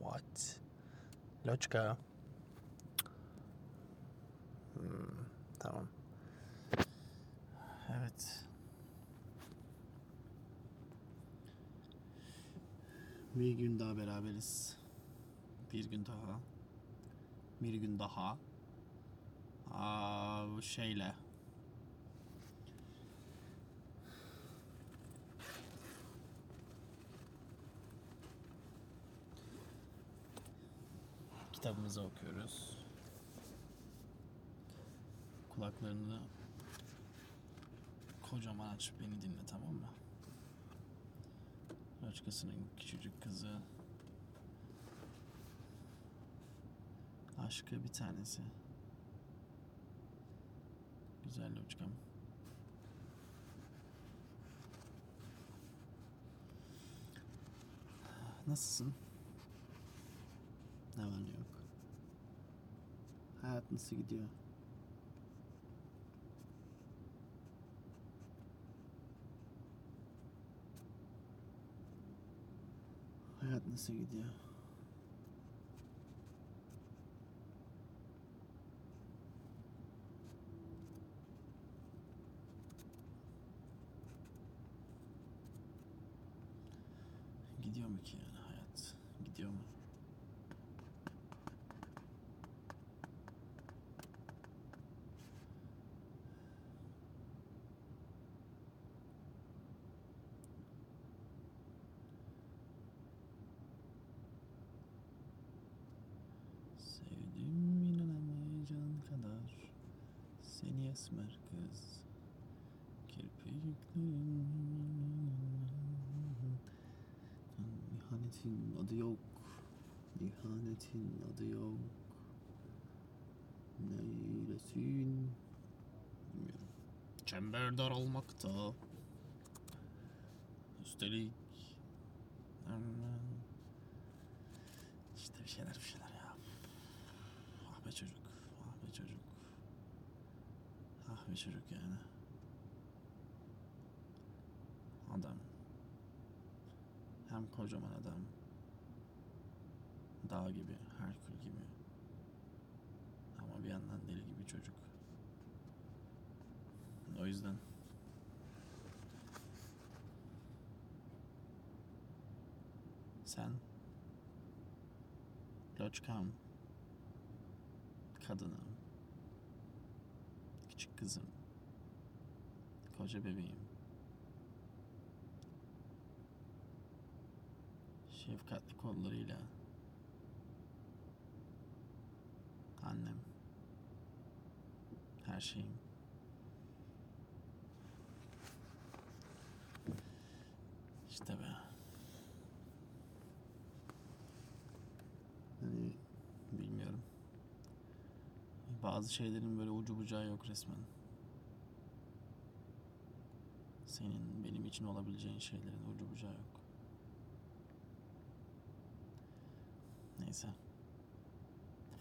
What? Loçka. Hmm, tamam. Evet. Bir gün daha beraberiz. Bir gün daha. Bir gün daha. Aa, şeyle. Kitabımızı okuyoruz. Kulaklarını kocaman aç beni dinle tamam mı? Başkasının küçücük kızı. Aşkı bir tanesi. Güzel loçkam. Nasılsın? Ne var yok? Hayat nasıl gidiyor? Hayat nasıl gidiyor mu ki yani hayat? Gidiyor mu? Sevdim inanamayacağın kadar Seni esmer kız Kirpiklerin İhanetin adı yok. İhanetin adı yok. Neylesin? Bilmiyorum. Çember daralmakta. Üstelik Aman. İşte bir şeyler bir şeyler ya. Ah be çocuk Ah be çocuk. Ah be çocuk yani Adam. Hem kocaman adam. Dağ gibi, Herkül gibi. Ama bir yandan deli gibi çocuk. O yüzden. Sen? Loçkam. Kadınım. Küçük kızım. Koca bebeğim şefkatli kollarıyla. Annem. Her şeyim. İşte be. Hani bilmiyorum. Bazı şeylerin böyle ucu bucağı yok resmen. Senin benim için olabileceğin şeylerin ucu bucağı yok Neyse.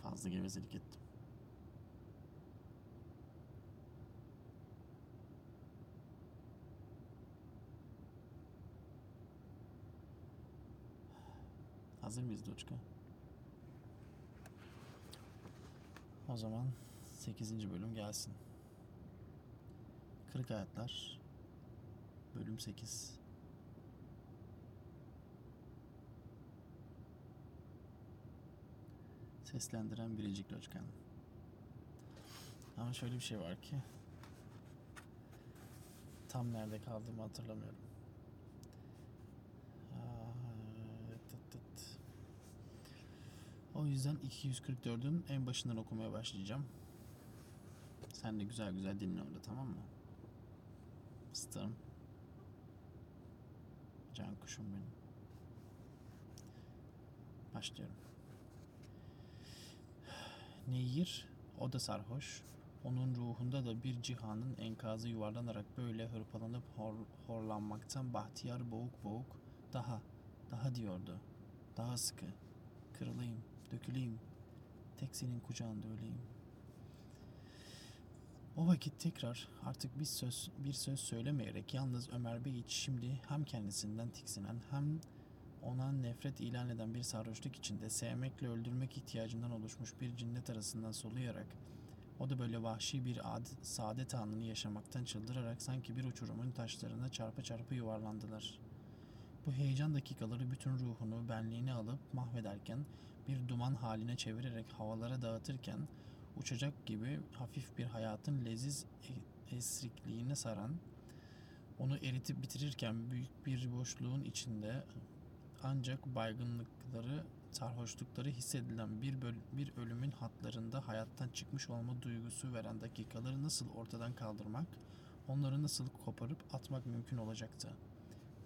Fazla gevezelik ettim. Hazır mıyız Doçka? O zaman 8. bölüm gelsin. Kırık Hayatlar Bölüm 8 Seslendiren Biricik Loçkan Ama şöyle bir şey var ki Tam nerede kaldığımı hatırlamıyorum. O yüzden 244'ün en başından okumaya başlayacağım. Sen de güzel güzel dinle orada tamam mı? Fıstığım. Can kuşum benim. Başlıyorum. Nehir, o da sarhoş. Onun ruhunda da bir cihanın enkazı yuvarlanarak böyle hırpalanıp hor, horlanmaktan bahtiyar boğuk boğuk daha, daha diyordu. Daha sıkı. Kırılayım, döküleyim. Tek senin kucağında öleyim. O vakit tekrar artık bir söz bir söz söylemeyerek yalnız Ömer Bey hiç şimdi hem kendisinden tiksinen hem ona nefret ilan eden bir sarhoşluk içinde sevmekle öldürmek ihtiyacından oluşmuş bir cinnet arasından soluyarak o da böyle vahşi bir ad, saadet anını yaşamaktan çıldırarak sanki bir uçurumun taşlarına çarpa çarpa yuvarlandılar. Bu heyecan dakikaları bütün ruhunu, benliğini alıp mahvederken, bir duman haline çevirerek havalara dağıtırken, uçacak gibi hafif bir hayatın leziz e- esrikliğine saran, onu eritip bitirirken büyük bir boşluğun içinde ancak baygınlıkları, sarhoşlukları hissedilen bir, böl- bir ölümün hatlarında hayattan çıkmış olma duygusu veren dakikaları nasıl ortadan kaldırmak, onları nasıl koparıp atmak mümkün olacaktı.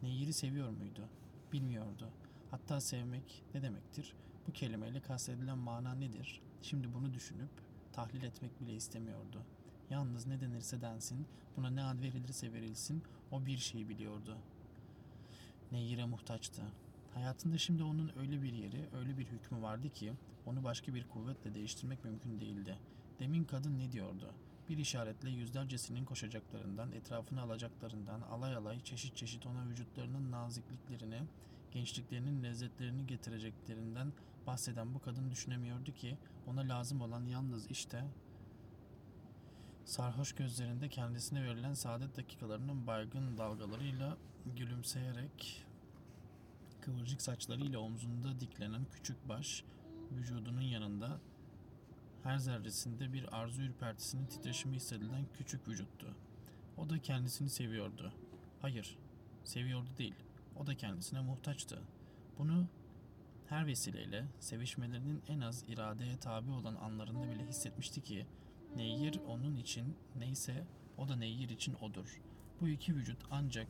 Nehir'i seviyor muydu? Bilmiyordu. Hatta sevmek ne demektir? Bu kelimeyle kastedilen mana nedir? Şimdi bunu düşünüp tahlil etmek bile istemiyordu. Yalnız ne denirse densin, buna ne ad verilirse verilsin, o bir şeyi biliyordu. Nehir'e muhtaçtı. Hayatında şimdi onun öyle bir yeri, öyle bir hükmü vardı ki onu başka bir kuvvetle değiştirmek mümkün değildi. Demin kadın ne diyordu? Bir işaretle yüzlercesinin koşacaklarından, etrafını alacaklarından, alay alay çeşit çeşit ona vücutlarının nazikliklerini, gençliklerinin lezzetlerini getireceklerinden bahseden bu kadın düşünemiyordu ki ona lazım olan yalnız işte sarhoş gözlerinde kendisine verilen saadet dakikalarının baygın dalgalarıyla gülümseyerek kıvırcık saçlarıyla omzunda diklenen küçük baş, vücudunun yanında her zerresinde bir arzu ürpertisinin titreşimi hissedilen küçük vücuttu. O da kendisini seviyordu. Hayır, seviyordu değil. O da kendisine muhtaçtı. Bunu her vesileyle sevişmelerinin en az iradeye tabi olan anlarında bile hissetmişti ki Nehir onun için neyse o da Nehir için odur. Bu iki vücut ancak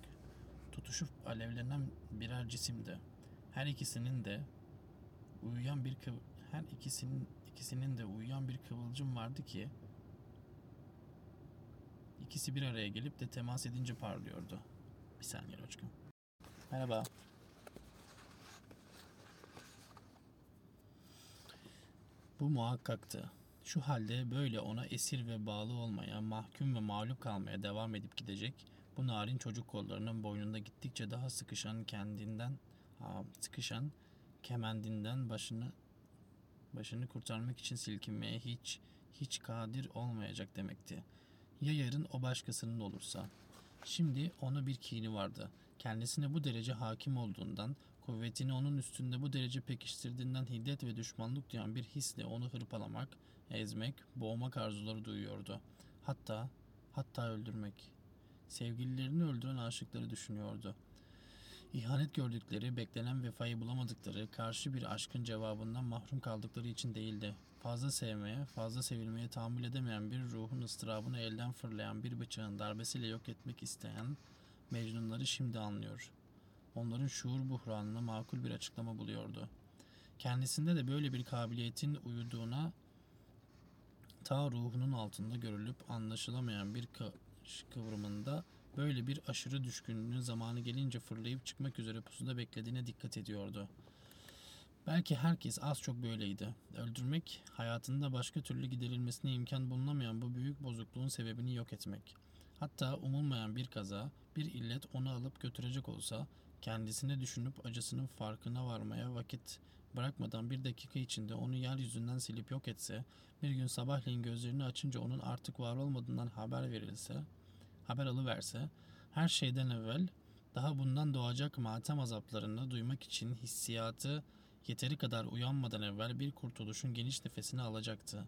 tutuşup alevlenen birer cisimdi. Her ikisinin de uyuyan bir kıv her ikisinin ikisinin de uyuyan bir kıvılcım vardı ki ikisi bir araya gelip de temas edince parlıyordu. Bir saniye Roçkun. Merhaba. Bu muhakkaktı. Şu halde böyle ona esir ve bağlı olmaya, mahkum ve mağlup kalmaya devam edip gidecek, bu narin çocuk kollarının boynunda gittikçe daha sıkışan kendinden, sıkışan kemendinden başını başını kurtarmak için silkinmeye hiç hiç kadir olmayacak demekti. Ya yarın o başkasının olursa? Şimdi ona bir kini vardı. Kendisine bu derece hakim olduğundan, kuvvetini onun üstünde bu derece pekiştirdiğinden hiddet ve düşmanlık duyan bir hisle onu hırpalamak, ezmek, boğmak arzuları duyuyordu. Hatta, hatta öldürmek. Sevgililerini öldüren aşıkları düşünüyordu. İhanet gördükleri, beklenen vefayı bulamadıkları, karşı bir aşkın cevabından mahrum kaldıkları için değildi. Fazla sevmeye, fazla sevilmeye tahammül edemeyen bir ruhun ıstırabını elden fırlayan bir bıçağın darbesiyle yok etmek isteyen Mecnunları şimdi anlıyor. Onların şuur buhranına makul bir açıklama buluyordu. Kendisinde de böyle bir kabiliyetin uyuduğuna ta ruhunun altında görülüp anlaşılamayan bir kıvrımında böyle bir aşırı düşkünlüğün zamanı gelince fırlayıp çıkmak üzere pusuda beklediğine dikkat ediyordu. Belki herkes az çok böyleydi. Öldürmek, hayatında başka türlü giderilmesine imkan bulunamayan bu büyük bozukluğun sebebini yok etmek. Hatta umulmayan bir kaza, bir illet onu alıp götürecek olsa, kendisine düşünüp acısının farkına varmaya vakit bırakmadan bir dakika içinde onu yeryüzünden silip yok etse, bir gün sabahleyin gözlerini açınca onun artık var olmadığından haber verilse, haber alıverse, her şeyden evvel daha bundan doğacak matem azaplarını duymak için hissiyatı yeteri kadar uyanmadan evvel bir kurtuluşun geniş nefesini alacaktı.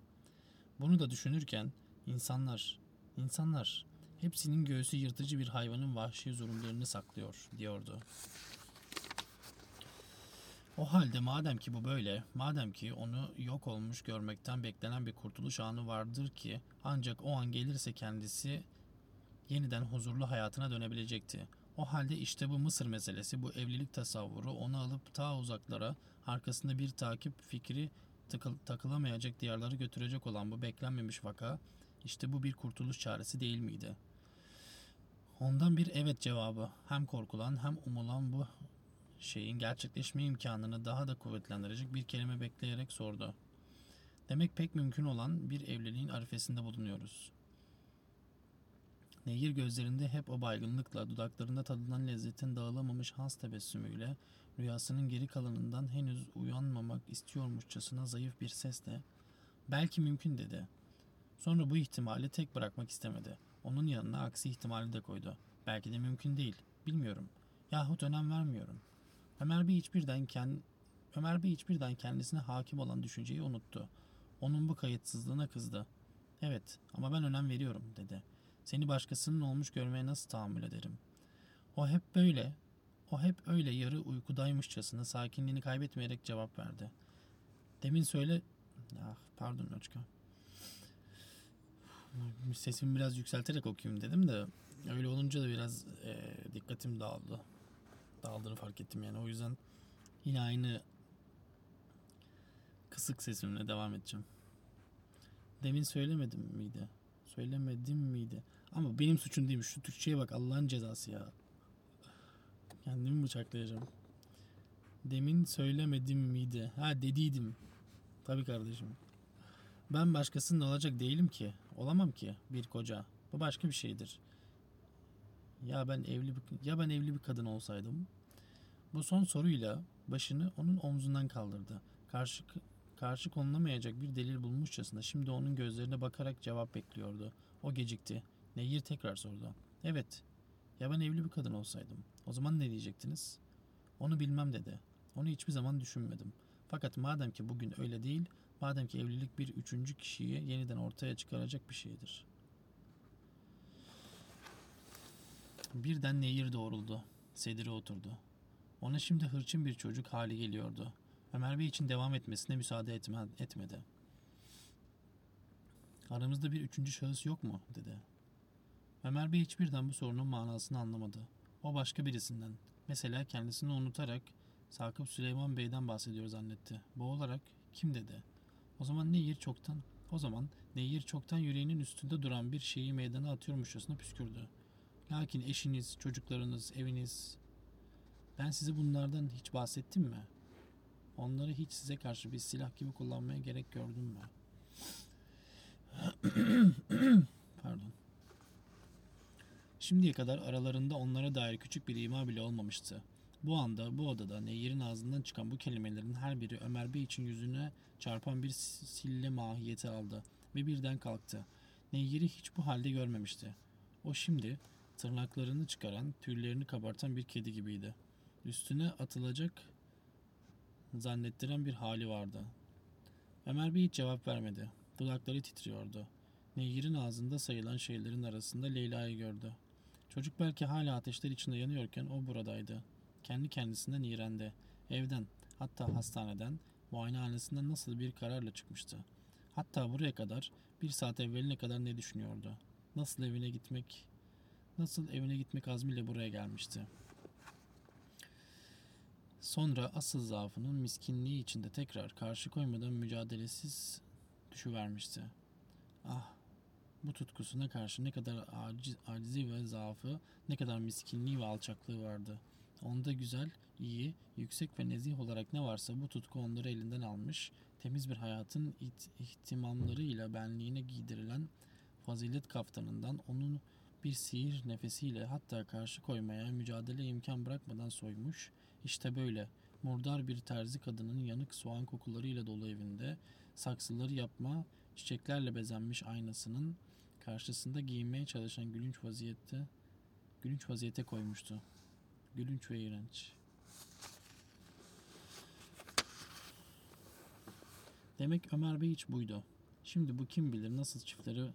Bunu da düşünürken insanlar, insanlar hepsinin göğsü yırtıcı bir hayvanın vahşi zulümlerini saklıyor diyordu. O halde madem ki bu böyle, madem ki onu yok olmuş görmekten beklenen bir kurtuluş anı vardır ki ancak o an gelirse kendisi yeniden huzurlu hayatına dönebilecekti. O halde işte bu Mısır meselesi, bu evlilik tasavvuru onu alıp ta uzaklara, arkasında bir takip fikri takıl, takılamayacak diyarları götürecek olan bu beklenmemiş vaka, işte bu bir kurtuluş çaresi değil miydi? Ondan bir evet cevabı, hem korkulan hem umulan bu şeyin gerçekleşme imkanını daha da kuvvetlendirecek bir kelime bekleyerek sordu. Demek pek mümkün olan bir evliliğin arifesinde bulunuyoruz. Nehir gözlerinde hep o baygınlıkla, dudaklarında tadılan lezzetin dağılamamış has tebessümüyle, rüyasının geri kalanından henüz uyanmamak istiyormuşçasına zayıf bir sesle, belki mümkün dedi. Sonra bu ihtimali tek bırakmak istemedi. Onun yanına aksi ihtimali de koydu. Belki de mümkün değil. Bilmiyorum. Yahut önem vermiyorum. Ömer Bey hiçbirden kend... Ömer Bey hiçbirden kendisine hakim olan düşünceyi unuttu. Onun bu kayıtsızlığına kızdı. Evet ama ben önem veriyorum dedi. Seni başkasının olmuş görmeye nasıl tahammül ederim? O hep böyle, o hep öyle yarı uykudaymışçasına sakinliğini kaybetmeyerek cevap verdi. Demin söyle... Ah, pardon Loçka. Sesimi biraz yükselterek okuyayım dedim de öyle olunca da biraz e, dikkatim dağıldı. Dağıldığını fark ettim yani. O yüzden yine aynı kısık sesimle devam edeceğim. Demin söylemedim miydi? Söylemedim miydi? Ama benim suçum değilmiş. Şu Türkçe'ye bak Allah'ın cezası ya. Kendimi bıçaklayacağım. Demin söylemedim miydi? Ha dediydim. Tabii kardeşim. Ben başkasının olacak değilim ki. Olamam ki bir koca. Bu başka bir şeydir. Ya ben evli bir, ya ben evli bir kadın olsaydım. Bu son soruyla başını onun omzundan kaldırdı. Karşı karşı konulamayacak bir delil bulmuşçasına şimdi onun gözlerine bakarak cevap bekliyordu. O gecikti. Nehir tekrar sordu. Evet. Ya ben evli bir kadın olsaydım. O zaman ne diyecektiniz? Onu bilmem dedi. Onu hiçbir zaman düşünmedim. Fakat madem ki bugün öyle değil, madem ki evlilik bir üçüncü kişiyi yeniden ortaya çıkaracak bir şeydir. Birden Nehir doğruldu. Sedire oturdu. Ona şimdi hırçın bir çocuk hali geliyordu. Ömer Bey için devam etmesine müsaade etme, etmedi. Aramızda bir üçüncü şahıs yok mu? dedi. Ömer Bey hiçbirden bu sorunun manasını anlamadı. O başka birisinden. Mesela kendisini unutarak Sakıp Süleyman Bey'den bahsediyor zannetti. Boğularak kim dedi. O zaman Nehir çoktan o zaman Nehir çoktan yüreğinin üstünde duran bir şeyi meydana atıyormuşçasına püskürdü. Lakin eşiniz, çocuklarınız, eviniz... Ben size bunlardan hiç bahsettim mi? Onları hiç size karşı bir silah gibi kullanmaya gerek gördüm mü? Pardon. Şimdiye kadar aralarında onlara dair küçük bir ima bile olmamıştı. Bu anda bu odada Nehir'in ağzından çıkan bu kelimelerin her biri Ömer Bey için yüzüne çarpan bir sille mahiyeti aldı ve birden kalktı. Nehir'i hiç bu halde görmemişti. O şimdi tırnaklarını çıkaran, tüylerini kabartan bir kedi gibiydi. Üstüne atılacak zannettiren bir hali vardı. Ömer Bey hiç cevap vermedi. Dudakları titriyordu. Nehir'in ağzında sayılan şeylerin arasında Leyla'yı gördü. Çocuk belki hala ateşler içinde yanıyorken o buradaydı. Kendi kendisinden iğrendi. Evden, hatta hastaneden, muayenehanesinden nasıl bir kararla çıkmıştı. Hatta buraya kadar, bir saat evveline kadar ne düşünüyordu? Nasıl evine gitmek, nasıl evine gitmek azmiyle buraya gelmişti. Sonra asıl zaafının miskinliği içinde tekrar karşı koymadan mücadelesiz düşüvermişti. Ah, bu tutkusuna karşı ne kadar aciz, acizi ve zaafı, ne kadar miskinliği ve alçaklığı vardı. Onda güzel, iyi, yüksek ve nezih olarak ne varsa bu tutku onları elinden almış, temiz bir hayatın it, ihtimamlarıyla benliğine giydirilen fazilet kaftanından onun bir sihir nefesiyle hatta karşı koymaya mücadele imkan bırakmadan soymuş. İşte böyle murdar bir terzi kadının yanık soğan kokularıyla dolu evinde saksıları yapma, çiçeklerle bezenmiş aynasının karşısında giyinmeye çalışan gülünç vaziyette gülünç vaziyete koymuştu. Gülünç ve iğrenç. Demek Ömer Bey hiç buydu. Şimdi bu kim bilir nasıl çiftleri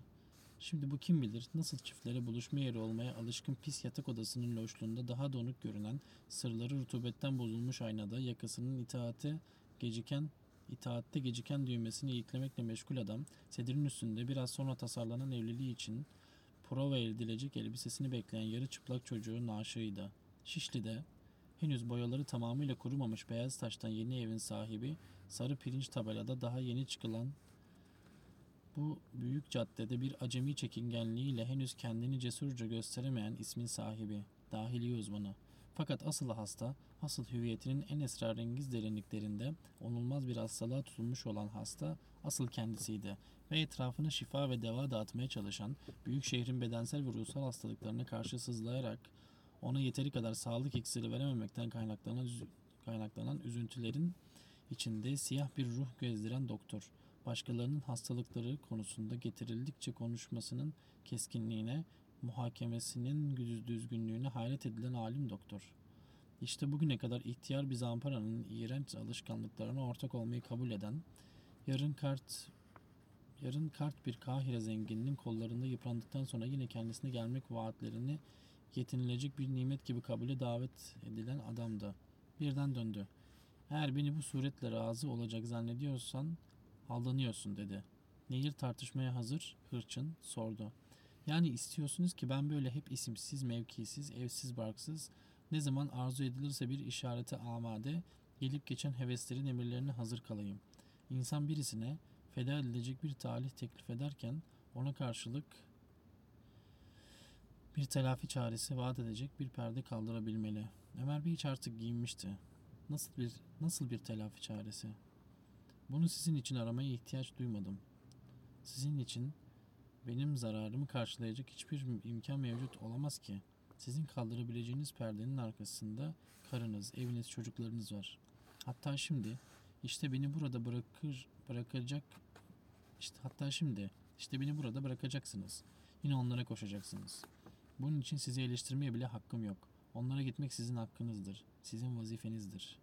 Şimdi bu kim bilir nasıl çiftlere buluşma yeri olmaya alışkın pis yatak odasının loşluğunda daha donuk görünen, sırları rutubetten bozulmuş aynada yakasının itaate geciken itaatte geciken düğmesini iliklemekle meşgul adam, sedirin üstünde biraz sonra tasarlanan evliliği için prova edilecek elbisesini bekleyen yarı çıplak çocuğu Naşı'ydı. Şişli'de henüz boyaları tamamıyla kurumamış beyaz taştan yeni evin sahibi, sarı pirinç tabelada daha yeni çıkılan bu büyük caddede bir acemi çekingenliğiyle henüz kendini cesurca gösteremeyen ismin sahibi, dahiliye uzmanı. Fakat asıl hasta, asıl hüviyetinin en esrarengiz derinliklerinde onulmaz bir hastalığa tutulmuş olan hasta asıl kendisiydi ve etrafına şifa ve deva dağıtmaya çalışan, büyük şehrin bedensel ve ruhsal hastalıklarına karşı sızlayarak ona yeteri kadar sağlık iksiri verememekten kaynaklanan, kaynaklanan üzüntülerin içinde siyah bir ruh gezdiren doktor, başkalarının hastalıkları konusunda getirildikçe konuşmasının keskinliğine, muhakemesinin düzgünlüğüne hayret edilen alim doktor. İşte bugüne kadar ihtiyar bir zamparanın iğrenç alışkanlıklarına ortak olmayı kabul eden, yarın kart yarın kart bir Kahire zengininin kollarında yıprandıktan sonra yine kendisine gelmek vaatlerini yetinilecek bir nimet gibi kabule davet edilen adamdı. Birden döndü. Eğer beni bu suretle razı olacak zannediyorsan aldanıyorsun dedi. Nehir tartışmaya hazır, hırçın sordu. Yani istiyorsunuz ki ben böyle hep isimsiz, mevkisiz, evsiz, barksız, ne zaman arzu edilirse bir işarete amade, gelip geçen heveslerin emirlerine hazır kalayım. İnsan birisine feda edilecek bir talih teklif ederken ona karşılık bir telafi çaresi vaat edecek bir perde kaldırabilmeli. Ömer Bey hiç artık giyinmişti. Nasıl bir nasıl bir telafi çaresi? Bunu sizin için aramaya ihtiyaç duymadım. Sizin için benim zararımı karşılayacak hiçbir imkan mevcut olamaz ki. Sizin kaldırabileceğiniz perdenin arkasında karınız, eviniz, çocuklarınız var. Hatta şimdi işte beni burada bırakır bırakacak işte hatta şimdi işte beni burada bırakacaksınız. Yine onlara koşacaksınız. Bunun için sizi eleştirmeye bile hakkım yok. Onlara gitmek sizin hakkınızdır. Sizin vazifenizdir.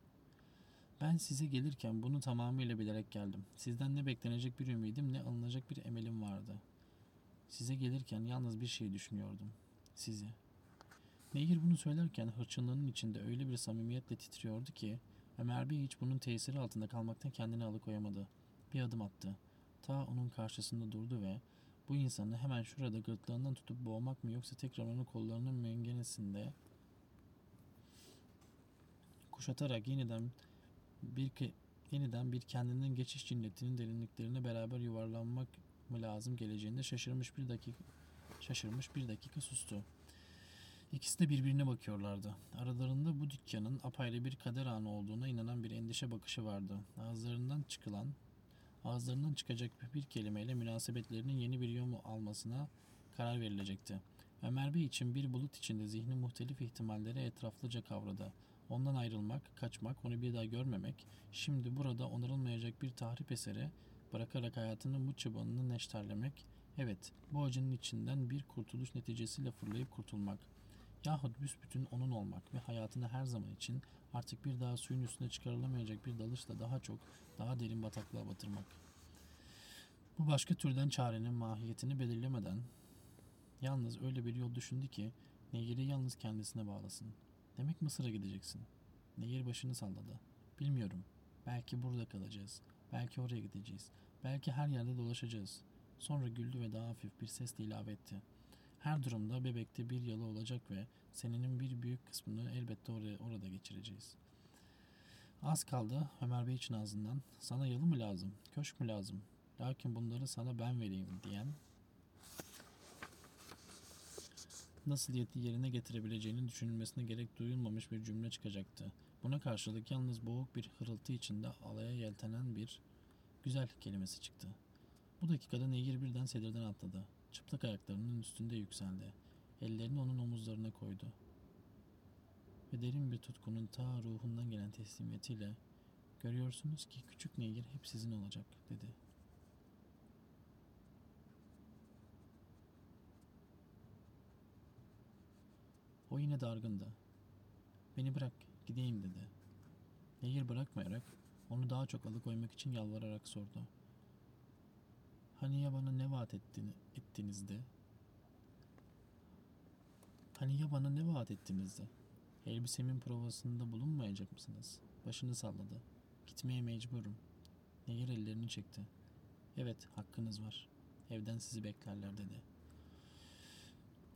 Ben size gelirken bunu tamamıyla bilerek geldim. Sizden ne beklenecek bir ümidim ne alınacak bir emelim vardı. Size gelirken yalnız bir şey düşünüyordum. Sizi. Nehir bunu söylerken hırçınlığının içinde öyle bir samimiyetle titriyordu ki Ömer Bey hiç bunun tesiri altında kalmaktan kendini alıkoyamadı. Bir adım attı. Ta onun karşısında durdu ve bu insanı hemen şurada gırtlağından tutup boğmak mı yoksa tekrar onu kollarının mengenesinde kuşatarak yeniden bir yeniden bir kendinden geçiş cinnetinin derinliklerine beraber yuvarlanmak mı lazım geleceğinde şaşırmış bir dakika şaşırmış bir dakika sustu. İkisi de birbirine bakıyorlardı. Aralarında bu dükkanın apayrı bir kader anı olduğuna inanan bir endişe bakışı vardı. Ağızlarından çıkılan, ağızlarından çıkacak bir kelimeyle münasebetlerinin yeni bir yol almasına karar verilecekti. Ömer Bey için bir bulut içinde zihni muhtelif ihtimalleri etraflıca kavradı. Ondan ayrılmak, kaçmak, onu bir daha görmemek, şimdi burada onarılmayacak bir tahrip eseri bırakarak hayatının bu çıbanını neşterlemek, evet bu acının içinden bir kurtuluş neticesiyle fırlayıp kurtulmak yahut büsbütün onun olmak ve hayatını her zaman için artık bir daha suyun üstüne çıkarılamayacak bir dalışla daha çok, daha derin bataklığa batırmak. Bu başka türden çarenin mahiyetini belirlemeden yalnız öyle bir yol düşündü ki Nehir'i yalnız kendisine bağlasın. Demek Mısır'a gideceksin. Nehir başını salladı. Bilmiyorum. Belki burada kalacağız. Belki oraya gideceğiz. Belki her yerde dolaşacağız. Sonra güldü ve daha hafif bir sesle ilave etti. Her durumda bebekte bir yalı olacak ve seninin bir büyük kısmını elbette oraya, orada geçireceğiz. Az kaldı Ömer Bey için ağzından sana yalı mı lazım, köşk mü lazım, lakin bunları sana ben vereyim diyen nasıl yeti yerine getirebileceğinin düşünülmesine gerek duyulmamış bir cümle çıkacaktı. Buna karşılık yalnız boğuk bir hırıltı içinde alaya yeltenen bir güzel kelimesi çıktı. Bu dakikada Nehir birden sedirden atladı. Çıplak ayaklarının üstünde yükseldi. Ellerini onun omuzlarına koydu. Ve derin bir tutkunun ta ruhundan gelen teslimiyetiyle görüyorsunuz ki küçük Nehir hep sizin olacak dedi. O yine dargındı. Beni bırak, gideyim dedi. Nehir bırakmayarak onu daha çok alıkoymak için yalvararak sordu. Hani ya bana ne vaat ettiğini, ettiğinizde? Hani ya bana ne vaat ettiğinizde? Elbisemin provasında bulunmayacak mısınız? Başını salladı. Gitmeye mecburum. Nehir ellerini çekti. Evet, hakkınız var. Evden sizi beklerler dedi.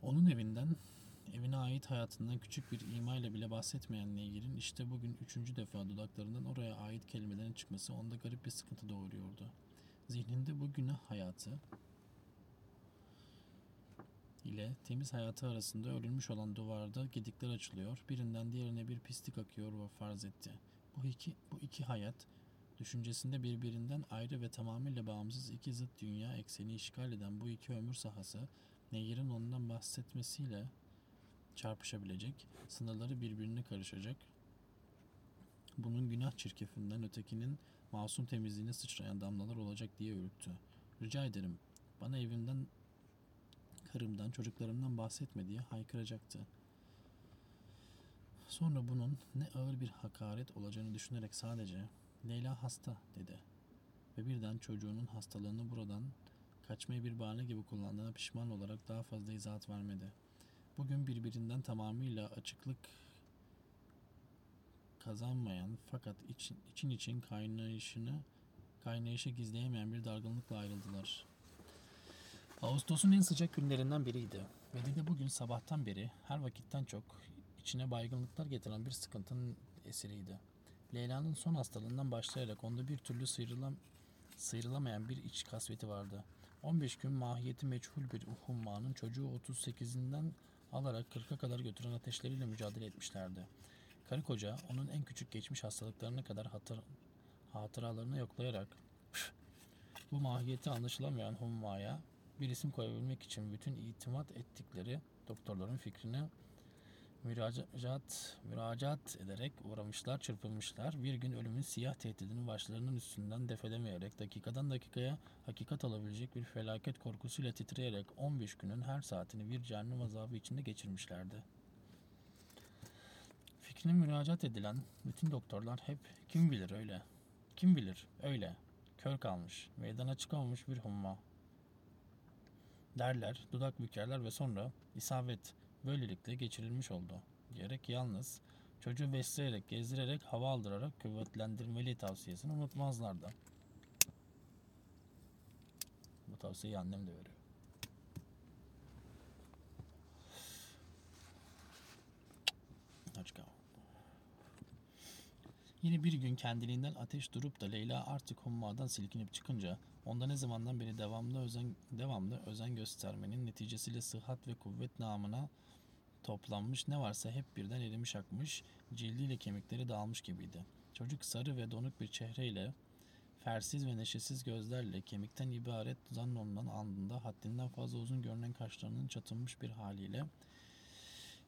Onun evinden, evine ait hayatından küçük bir imayla bile bahsetmeyen Nehir'in işte bugün üçüncü defa dudaklarından oraya ait kelimelerin çıkması onda garip bir sıkıntı doğuruyordu. Zihninde bu günah hayatı ile temiz hayatı arasında örülmüş olan duvarda gedikler açılıyor. Birinden diğerine bir pislik akıyor ve farz etti. Bu iki, bu iki hayat düşüncesinde birbirinden ayrı ve tamamıyla bağımsız iki zıt dünya ekseni işgal eden bu iki ömür sahası Nehir'in ondan bahsetmesiyle çarpışabilecek, sınırları birbirine karışacak. Bunun günah çirkefinden ötekinin masum temizliğine sıçrayan damlalar olacak diye ürktü. Rica ederim, bana evimden, karımdan, çocuklarımdan bahsetme diye haykıracaktı. Sonra bunun ne ağır bir hakaret olacağını düşünerek sadece Leyla hasta dedi. Ve birden çocuğunun hastalığını buradan kaçmayı bir bahane gibi kullandığına pişman olarak daha fazla izahat vermedi. Bugün birbirinden tamamıyla açıklık kazanmayan fakat için için, için kaynayışını kaynayışı gizleyemeyen bir dargınlıkla ayrıldılar. Ağustos'un en sıcak günlerinden biriydi. Ve de bugün sabahtan beri her vakitten çok içine baygınlıklar getiren bir sıkıntının esiriydi. Leyla'nın son hastalığından başlayarak onda bir türlü sıyrılam sıyrılamayan bir iç kasveti vardı. 15 gün mahiyeti meçhul bir hummanın çocuğu 38'inden alarak 40'a kadar götüren ateşleriyle mücadele etmişlerdi. Karı koca onun en küçük geçmiş hastalıklarına kadar hatır, hatıralarını yoklayarak bu mahiyeti anlaşılamayan hummaya bir isim koyabilmek için bütün itimat ettikleri doktorların fikrini müracaat, müracaat ederek uğramışlar, çırpınmışlar. Bir gün ölümün siyah tehdidini başlarının üstünden defedemeyerek dakikadan dakikaya hakikat alabilecek bir felaket korkusuyla titreyerek 15 günün her saatini bir cehennem azabı içinde geçirmişlerdi. Fikrine müracaat edilen bütün doktorlar hep kim bilir öyle, kim bilir öyle, kör kalmış, meydana çıkamamış bir humma derler, dudak bükerler ve sonra isabet böylelikle geçirilmiş oldu diyerek yalnız çocuğu besleyerek, gezdirerek, hava aldırarak kuvvetlendirmeli tavsiyesini unutmazlardı. Bu tavsiyeyi annem de veriyor. Açık hava. Yine bir gün kendiliğinden ateş durup da Leyla artık hummadan silkinip çıkınca onda ne zamandan beri devamlı özen devamlı özen göstermenin neticesiyle sıhhat ve kuvvet namına toplanmış ne varsa hep birden erimiş akmış, cildiyle kemikleri dağılmış gibiydi. Çocuk sarı ve donuk bir çehreyle, fersiz ve neşesiz gözlerle, kemikten ibaret zannolunan andında haddinden fazla uzun görünen kaşlarının çatılmış bir haliyle,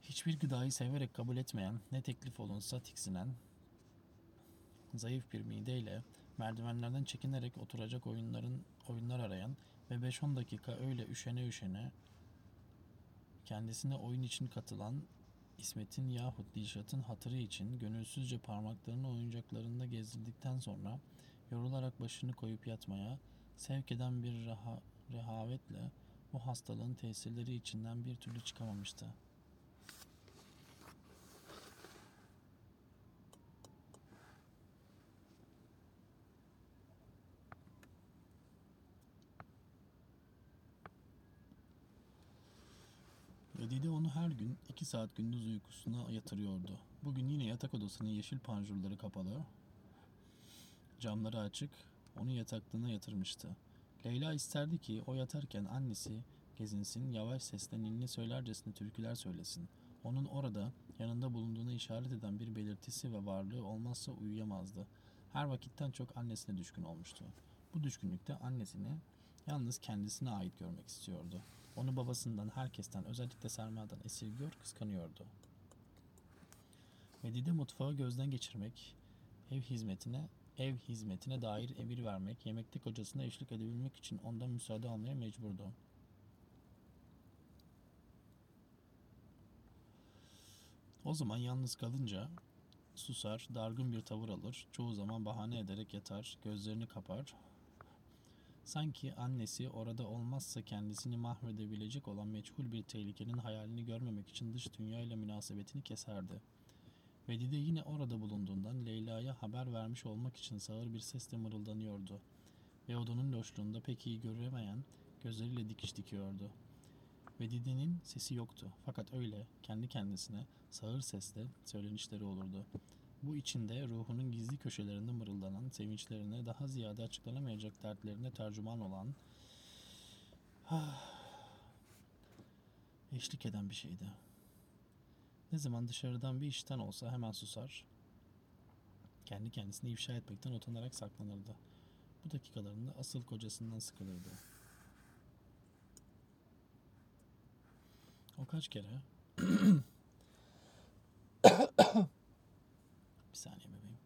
hiçbir gıdayı severek kabul etmeyen, ne teklif olunsa tiksinen, zayıf bir mideyle, merdivenlerden çekinerek oturacak oyunların oyunlar arayan ve 5-10 dakika öyle üşene üşene kendisine oyun için katılan İsmet'in yahut Dilşat'ın hatırı için gönülsüzce parmaklarını oyuncaklarında gezdirdikten sonra yorularak başını koyup yatmaya sevk eden bir reha, rehavetle bu hastalığın tesirleri içinden bir türlü çıkamamıştı. Vedide onu her gün iki saat gündüz uykusuna yatırıyordu. Bugün yine yatak odasının yeşil panjurları kapalı, camları açık, onu yataklığına yatırmıştı. Leyla isterdi ki o yatarken annesi gezinsin, yavaş sesle ninni söylercesine türküler söylesin. Onun orada yanında bulunduğuna işaret eden bir belirtisi ve varlığı olmazsa uyuyamazdı. Her vakitten çok annesine düşkün olmuştu. Bu düşkünlükte annesini yalnız kendisine ait görmek istiyordu. Onu babasından, herkesten, özellikle Selma'dan esirgiyor, kıskanıyordu. Medide mutfağı gözden geçirmek, ev hizmetine ev hizmetine dair emir vermek, yemekte kocasına eşlik edebilmek için ondan müsaade almaya mecburdu. O zaman yalnız kalınca susar, dargın bir tavır alır, çoğu zaman bahane ederek yatar, gözlerini kapar, Sanki annesi orada olmazsa kendisini mahvedebilecek olan meçhul bir tehlikenin hayalini görmemek için dış dünya ile münasebetini keserdi. Vedide yine orada bulunduğundan Leyla'ya haber vermiş olmak için sağır bir sesle mırıldanıyordu. Ve odanın loşluğunda pek iyi göremeyen gözleriyle dikiş dikiyordu. Vedide'nin sesi yoktu fakat öyle kendi kendisine sağır sesle söylenişleri olurdu. Bu içinde ruhunun gizli köşelerinde mırıldanan sevinçlerine daha ziyade açıklanamayacak dertlerine tercüman olan eşlik eden bir şeydi. Ne zaman dışarıdan bir işten olsa hemen susar. Kendi kendisini ifşa etmekten utanarak saklanırdı. Bu dakikalarında asıl kocasından sıkılırdı. O kaç kere bir saniye bebeğim.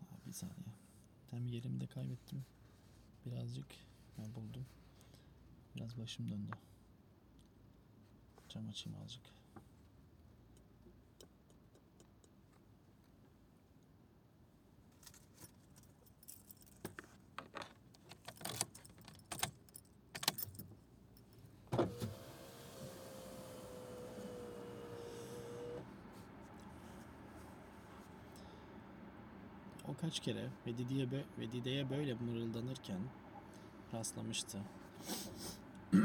Aa, Bir saniye. Hem yerimi de kaybettim. Birazcık ben buldum. Biraz başım döndü. Cam açayım azıcık. O kaç kere Vedide'ye Vedide'ye böyle mırıldanırken rastlamıştı.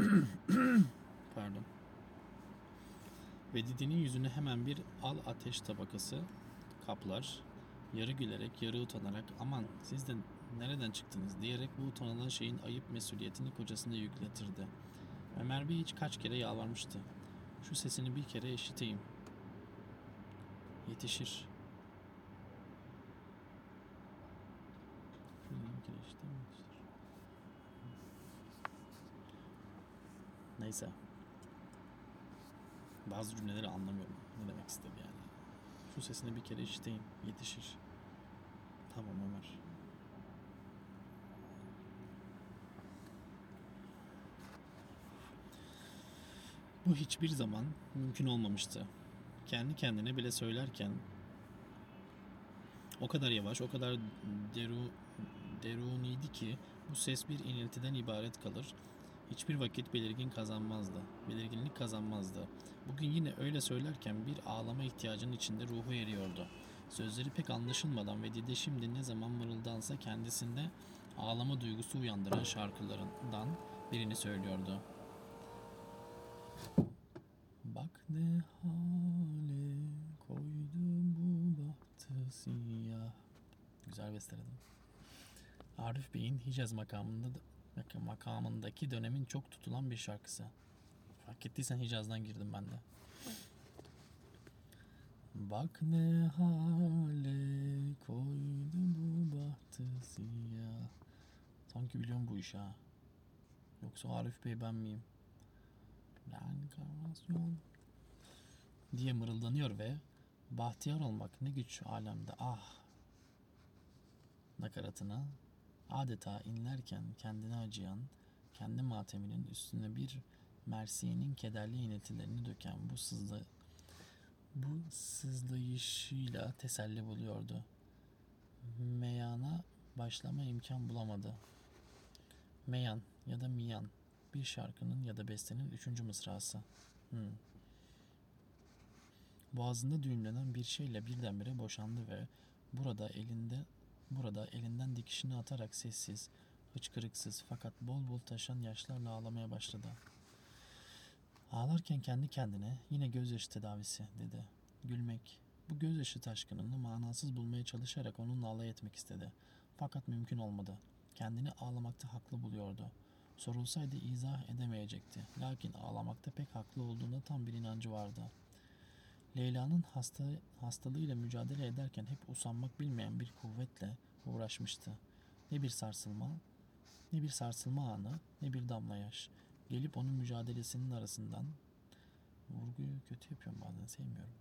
Pardon. Vedide'nin yüzünü hemen bir al ateş tabakası kaplar. Yarı gülerek, yarı utanarak aman siz de nereden çıktınız diyerek bu utanılan şeyin ayıp mesuliyetini kocasına yükletirdi. Ömer Bey hiç kaç kere yalvarmıştı. Şu sesini bir kere işiteyim. Yetişir. Yetişir. Neyse. Bazı cümleleri anlamıyorum. Ne demek istedi yani. Şu sesini bir kere işiteyim. Yetişir. Tamam Ömer. Bu hiçbir zaman mümkün olmamıştı. Kendi kendine bile söylerken o kadar yavaş, o kadar deru, deruniydi ki bu ses bir iniltiden ibaret kalır. Hiçbir vakit belirgin kazanmazdı. Belirginlik kazanmazdı. Bugün yine öyle söylerken bir ağlama ihtiyacının içinde ruhu eriyordu. Sözleri pek anlaşılmadan ve Dide şimdi ne zaman mırıldansa kendisinde ağlama duygusu uyandıran şarkılarından birini söylüyordu. Bak ne hale koydu bu bahtı siyah. Güzel besteledim. Arif Bey'in Hicaz makamında makamındaki dönemin çok tutulan bir şarkısı. Fark ettiysen Hicaz'dan girdim ben de. Bak ne hale koydu bu bahtı siyah. Sanki biliyorum bu işi ha. Yoksa Arif Bey ben miyim? Reenkarnasyon diye mırıldanıyor ve bahtiyar olmak ne güç alemde ah nakaratına adeta inlerken kendine acıyan, kendi mateminin üstüne bir mersiyenin kederli iniltilerini döken bu sızla bu sızlayışıyla teselli buluyordu. Meyana başlama imkan bulamadı. Meyan ya da miyan bir şarkının ya da bestenin üçüncü mısrası. Hmm. Boğazında düğümlenen bir şeyle birdenbire boşandı ve burada elinde burada elinden dikişini atarak sessiz, hıçkırıksız fakat bol bol taşan yaşlarla ağlamaya başladı. Ağlarken kendi kendine yine gözyaşı tedavisi dedi. Gülmek, bu gözyaşı taşkınını manasız bulmaya çalışarak onunla alay etmek istedi. Fakat mümkün olmadı. Kendini ağlamakta haklı buluyordu. Sorulsaydı izah edemeyecekti. Lakin ağlamakta pek haklı olduğuna tam bir inancı vardı. Leyla'nın hasta, hastalığıyla mücadele ederken hep usanmak bilmeyen bir kuvvetle uğraşmıştı. Ne bir sarsılma, ne bir sarsılma anı, ne bir damla yaş. Gelip onun mücadelesinin arasından vurguyu kötü yapıyorum bazen sevmiyorum.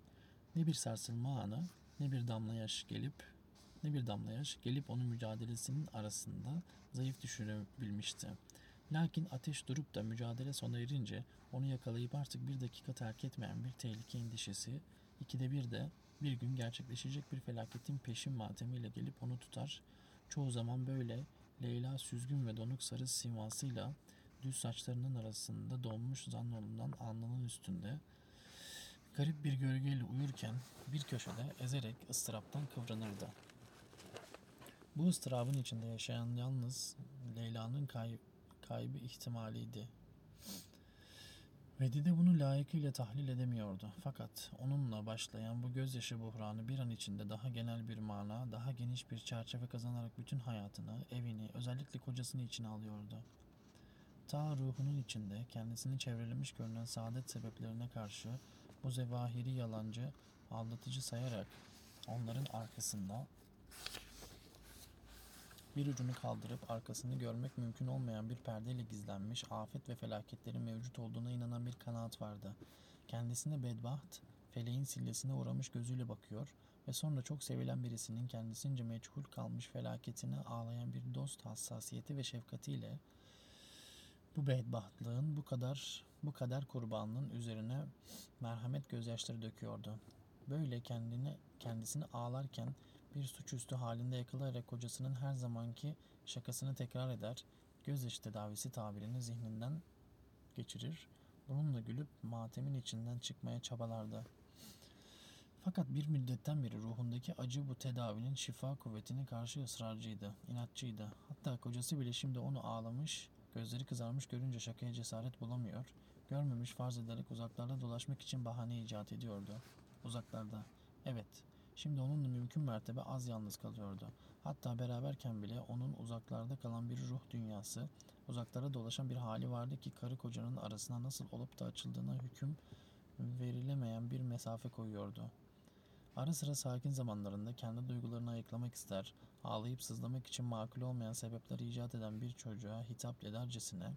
Ne bir sarsılma anı, ne bir damla yaş gelip ne bir damla yaş gelip onun mücadelesinin arasında zayıf düşürebilmişti. Lakin ateş durup da mücadele sona erince onu yakalayıp artık bir dakika terk etmeyen bir tehlike endişesi, ikide bir de bir gün gerçekleşecek bir felaketin peşin matemiyle gelip onu tutar. Çoğu zaman böyle Leyla süzgün ve donuk sarı simasıyla düz saçlarının arasında donmuş zannolunan alnının üstünde garip bir gölgeyle uyurken bir köşede ezerek ıstıraptan kıvranırdı. Bu ıstırabın içinde yaşayan yalnız Leyla'nın kay kaybı ihtimaliydi. Vedide bunu layıkıyla tahlil edemiyordu. Fakat onunla başlayan bu gözyaşı buhranı bir an içinde daha genel bir mana, daha geniş bir çerçeve kazanarak bütün hayatını, evini, özellikle kocasını içine alıyordu. Ta ruhunun içinde kendisini çevrelemiş görünen saadet sebeplerine karşı bu zevahiri yalancı, aldatıcı sayarak onların arkasında bir ucunu kaldırıp arkasını görmek mümkün olmayan bir perdeyle gizlenmiş afet ve felaketlerin mevcut olduğuna inanan bir kanaat vardı. Kendisine bedbaht, feleğin sillesine uğramış gözüyle bakıyor ve sonra çok sevilen birisinin kendisince meçhul kalmış felaketine ağlayan bir dost hassasiyeti ve şefkatiyle bu bedbahtlığın bu kadar bu kadar kurbanlığın üzerine merhamet gözyaşları döküyordu. Böyle kendini kendisini ağlarken bir suçüstü halinde yakalayarak kocasının her zamanki şakasını tekrar eder, gözyaşı tedavisi tabirini zihninden geçirir, bununla gülüp matemin içinden çıkmaya çabalardı. Fakat bir müddetten beri ruhundaki acı bu tedavinin şifa kuvvetine karşı ısrarcıydı, inatçıydı. Hatta kocası bile şimdi onu ağlamış, gözleri kızarmış görünce şakaya cesaret bulamıyor, görmemiş farz ederek uzaklarda dolaşmak için bahane icat ediyordu. Uzaklarda, evet, Şimdi onunla mümkün mertebe az yalnız kalıyordu. Hatta beraberken bile onun uzaklarda kalan bir ruh dünyası, uzaklara dolaşan bir hali vardı ki karı kocanın arasına nasıl olup da açıldığına hüküm verilemeyen bir mesafe koyuyordu. Ara sıra sakin zamanlarında kendi duygularını ayıklamak ister, ağlayıp sızlamak için makul olmayan sebepler icat eden bir çocuğa hitap edercesine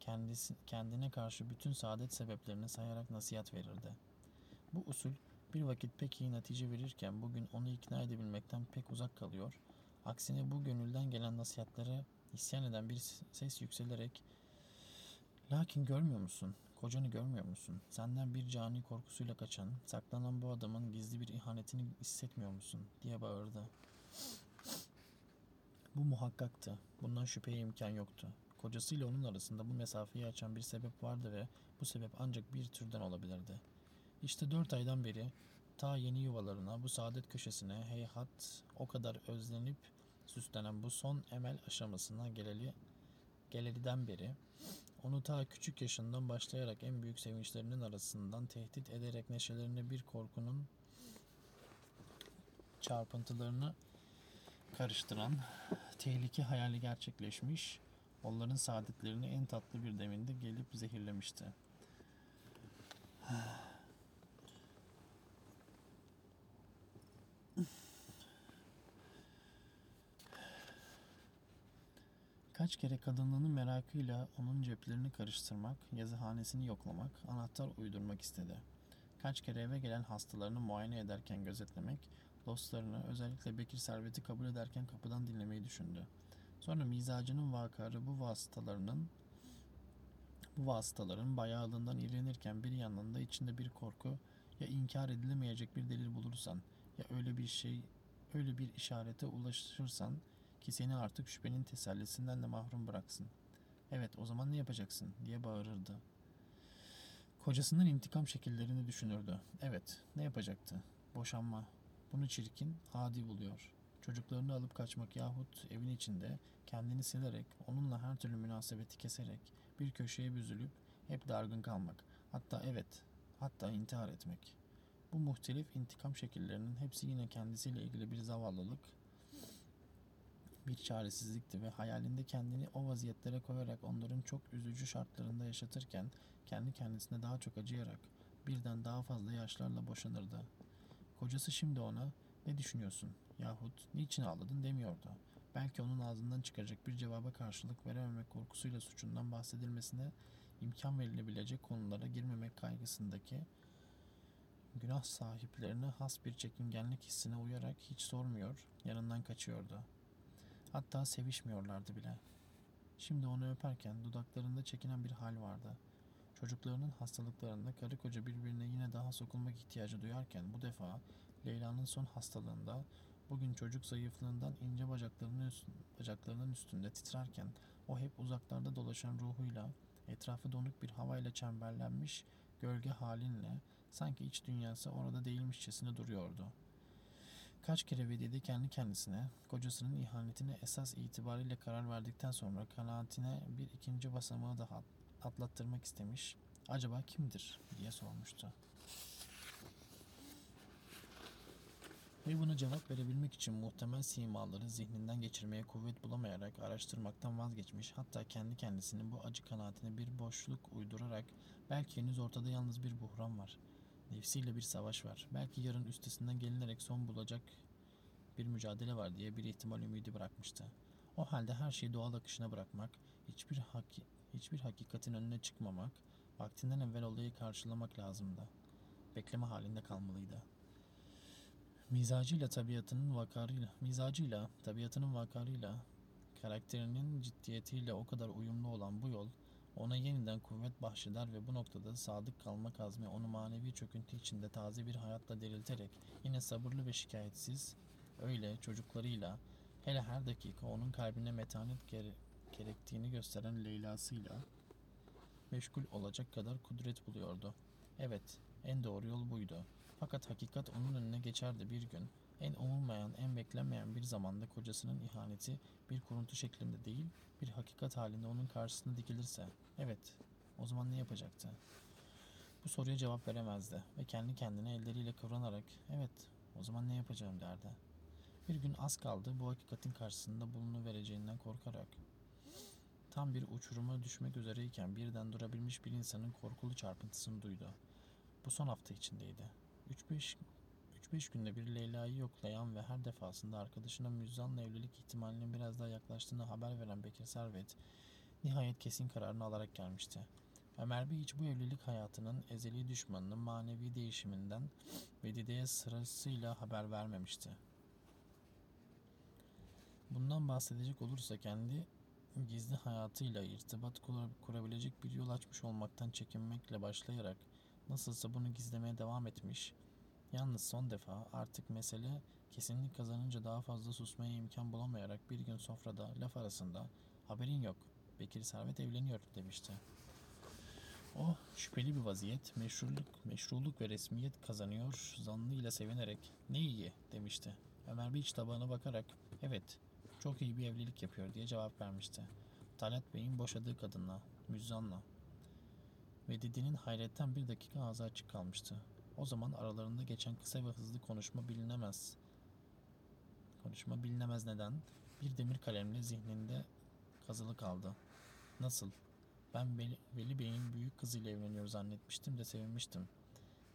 kendisi, kendine karşı bütün saadet sebeplerini sayarak nasihat verirdi. Bu usul bir vakit pek iyi netice verirken bugün onu ikna edebilmekten pek uzak kalıyor. Aksine bu gönülden gelen nasihatlere isyan eden bir ses yükselerek Lakin görmüyor musun? Kocanı görmüyor musun? Senden bir cani korkusuyla kaçan, saklanan bu adamın gizli bir ihanetini hissetmiyor musun? diye bağırdı. Bu muhakkaktı. Bundan şüpheye imkan yoktu. Kocasıyla onun arasında bu mesafeyi açan bir sebep vardı ve bu sebep ancak bir türden olabilirdi. İşte dört aydan beri ta yeni yuvalarına, bu saadet köşesine heyhat o kadar özlenip süslenen bu son emel aşamasına geleli, geleliden beri onu ta küçük yaşından başlayarak en büyük sevinçlerinin arasından tehdit ederek neşelerine bir korkunun çarpıntılarını karıştıran tehlike hayali gerçekleşmiş, onların saadetlerini en tatlı bir deminde gelip zehirlemişti. Kaç kere kadınlığının merakıyla onun ceplerini karıştırmak, yazıhanesini yoklamak, anahtar uydurmak istedi. Kaç kere eve gelen hastalarını muayene ederken gözetlemek, dostlarını özellikle Bekir Servet'i kabul ederken kapıdan dinlemeyi düşündü. Sonra mizacının vakarı bu vasıtalarının bu vasıtaların bayağılığından iğrenirken bir yandan da içinde bir korku ya inkar edilemeyecek bir delil bulursan ya öyle bir şey öyle bir işarete ulaşırsan ki seni artık şüphenin tesellisinden de mahrum bıraksın. Evet o zaman ne yapacaksın diye bağırırdı. Kocasının intikam şekillerini düşünürdü. Evet ne yapacaktı? Boşanma. Bunu çirkin, adi buluyor. Çocuklarını alıp kaçmak yahut evin içinde kendini silerek, onunla her türlü münasebeti keserek, bir köşeye büzülüp hep dargın kalmak. Hatta evet, hatta intihar etmek. Bu muhtelif intikam şekillerinin hepsi yine kendisiyle ilgili bir zavallılık, bir çaresizlikti ve hayalinde kendini o vaziyetlere koyarak onların çok üzücü şartlarında yaşatırken kendi kendisine daha çok acıyarak birden daha fazla yaşlarla boşanırdı. Kocası şimdi ona ne düşünüyorsun yahut niçin ağladın demiyordu. Belki onun ağzından çıkacak bir cevaba karşılık verememek korkusuyla suçundan bahsedilmesine imkan verilebilecek konulara girmemek kaygısındaki günah sahiplerine has bir çekingenlik hissine uyarak hiç sormuyor, yanından kaçıyordu. Hatta sevişmiyorlardı bile. Şimdi onu öperken dudaklarında çekinen bir hal vardı. Çocuklarının hastalıklarında karı koca birbirine yine daha sokulmak ihtiyacı duyarken bu defa Leyla'nın son hastalığında bugün çocuk zayıflığından ince bacaklarının, üst, bacaklarının üstünde titrerken o hep uzaklarda dolaşan ruhuyla etrafı donuk bir havayla çemberlenmiş gölge halinle sanki iç dünyası orada değilmişçesine duruyordu.'' Kaç kere Vedide kendi kendisine kocasının ihanetine esas itibariyle karar verdikten sonra kanaatine bir ikinci basamağı daha atlattırmak istemiş. Acaba kimdir diye sormuştu. Ve buna cevap verebilmek için muhtemel simaları zihninden geçirmeye kuvvet bulamayarak araştırmaktan vazgeçmiş hatta kendi kendisinin bu acı kanaatine bir boşluk uydurarak belki henüz ortada yalnız bir buhran var. Nefsiyle bir savaş var. Belki yarın üstesinden gelinerek son bulacak bir mücadele var diye bir ihtimal ümidi bırakmıştı. O halde her şeyi doğal akışına bırakmak, hiçbir haki, hiçbir hakikatin önüne çıkmamak, vaktinden evvel olayı karşılamak lazımdı. Bekleme halinde kalmalıydı. Mizacıyla tabiatının vakarıyla, mizacıyla tabiatının vakarıyla, karakterinin ciddiyetiyle o kadar uyumlu olan bu yol, ona yeniden kuvvet bahşeder ve bu noktada sadık kalmak azmi onu manevi çöküntü içinde taze bir hayatla dirilterek yine sabırlı ve şikayetsiz, öyle çocuklarıyla, hele her dakika onun kalbine metanet gere- gerektiğini gösteren Leyla'sıyla meşgul olacak kadar kudret buluyordu. Evet, en doğru yol buydu. Fakat hakikat onun önüne geçerdi bir gün. En umulmayan, en beklenmeyen bir zamanda kocasının ihaneti bir kuruntu şeklinde değil, bir hakikat halinde onun karşısına dikilirse, evet, o zaman ne yapacaktı? Bu soruya cevap veremezdi ve kendi kendine elleriyle kıvranarak, evet, o zaman ne yapacağım derdi. Bir gün az kaldı bu hakikatin karşısında bulunuvereceğinden korkarak. Tam bir uçuruma düşmek üzereyken birden durabilmiş bir insanın korkulu çarpıntısını duydu. Bu son hafta içindeydi. 3-5 3-5 günde bir Leyla'yı yoklayan ve her defasında arkadaşına Müzzan'la evlilik ihtimalinin biraz daha yaklaştığını haber veren Bekir Servet, nihayet kesin kararını alarak gelmişti. Ömer Bey hiç bu evlilik hayatının ezeli düşmanının manevi değişiminden Vedide'ye sırasıyla haber vermemişti. Bundan bahsedecek olursa kendi gizli hayatıyla irtibat kur- kurabilecek bir yol açmış olmaktan çekinmekle başlayarak nasılsa bunu gizlemeye devam etmiş. Yalnız son defa artık mesele kesinlik kazanınca daha fazla susmaya imkan bulamayarak bir gün sofrada laf arasında haberin yok Bekir Servet evleniyor demişti. O şüpheli bir vaziyet, meşruluk, meşruluk ve resmiyet kazanıyor zannıyla sevinerek ne iyi demişti. Ömer Bey iç tabağına bakarak evet çok iyi bir evlilik yapıyor diye cevap vermişti. Talat Bey'in boşadığı kadınla, Müzzan'la. Ve Didi'nin hayretten bir dakika ağzı açık kalmıştı. O zaman aralarında geçen kısa ve hızlı konuşma bilinemez. Konuşma bilinemez neden bir demir kalemle zihninde kazılı kaldı. Nasıl? Ben Veli, Veli Bey'in büyük kızıyla evleniyor zannetmiştim de sevinmiştim.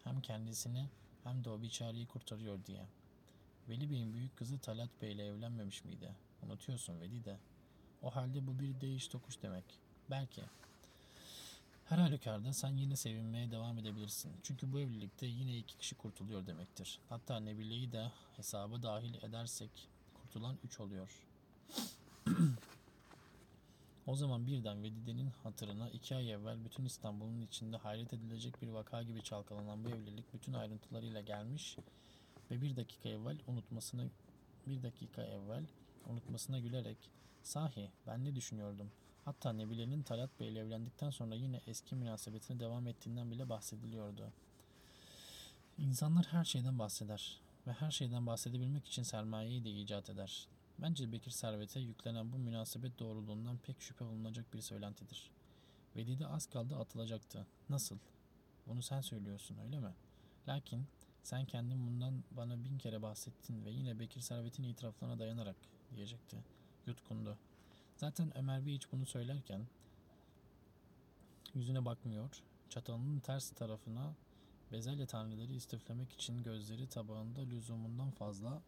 Hem kendisini hem de o biçareyi kurtarıyor diye. Veli Bey'in büyük kızı Talat Bey ile evlenmemiş miydi? Unutuyorsun Veli de. O halde bu bir değiş tokuş demek. Belki. Her halükarda sen yine sevinmeye devam edebilirsin. Çünkü bu evlilikte yine iki kişi kurtuluyor demektir. Hatta Nebile'yi de hesaba dahil edersek kurtulan üç oluyor. o zaman birden Vedide'nin hatırına iki ay evvel bütün İstanbul'un içinde hayret edilecek bir vaka gibi çalkalanan bu evlilik bütün ayrıntılarıyla gelmiş ve bir dakika evvel unutmasını bir dakika evvel unutmasına gülerek sahi ben ne düşünüyordum hatta Nebile'nin Talat Bey ile evlendikten sonra yine eski münasebetine devam ettiğinden bile bahsediliyordu. İnsanlar her şeyden bahseder ve her şeyden bahsedebilmek için sermayeyi de icat eder. Bence Bekir Servet'e yüklenen bu münasebet doğruluğundan pek şüphe olunacak bir söylentidir. Vedide az kaldı atılacaktı. Nasıl? Bunu sen söylüyorsun öyle mi? Lakin sen kendin bundan bana bin kere bahsettin ve yine Bekir Servet'in itiraflarına dayanarak diyecekti. Yutkundu. Zaten Ömer Bey hiç bunu söylerken yüzüne bakmıyor. Çatalının ters tarafına bezelye taneleri istiflemek için gözleri tabağında lüzumundan fazla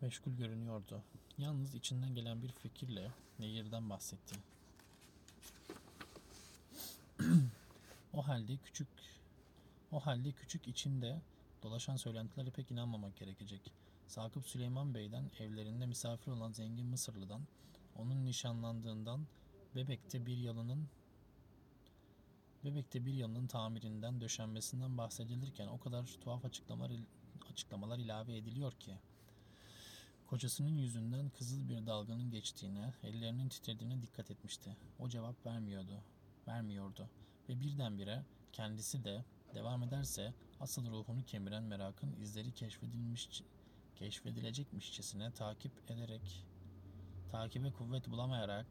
meşgul görünüyordu. Yalnız içinden gelen bir fikirle nehirden bahsetti. o halde küçük o halde küçük içinde dolaşan söylentilere pek inanmamak gerekecek. Sakıp Süleyman Bey'den evlerinde misafir olan zengin Mısırlı'dan onun nişanlandığından Bebek'te bir yalının Bebek'te bir yalının tamirinden döşenmesinden bahsedilirken o kadar tuhaf açıklamalar, açıklamalar ilave ediliyor ki kocasının yüzünden kızıl bir dalganın geçtiğine, ellerinin titrediğine dikkat etmişti. O cevap vermiyordu. Vermiyordu ve birdenbire kendisi de devam ederse asıl ruhunu kemiren merakın izleri keşfedilmiş keşfedilecekmişçesine takip ederek takibe kuvvet bulamayarak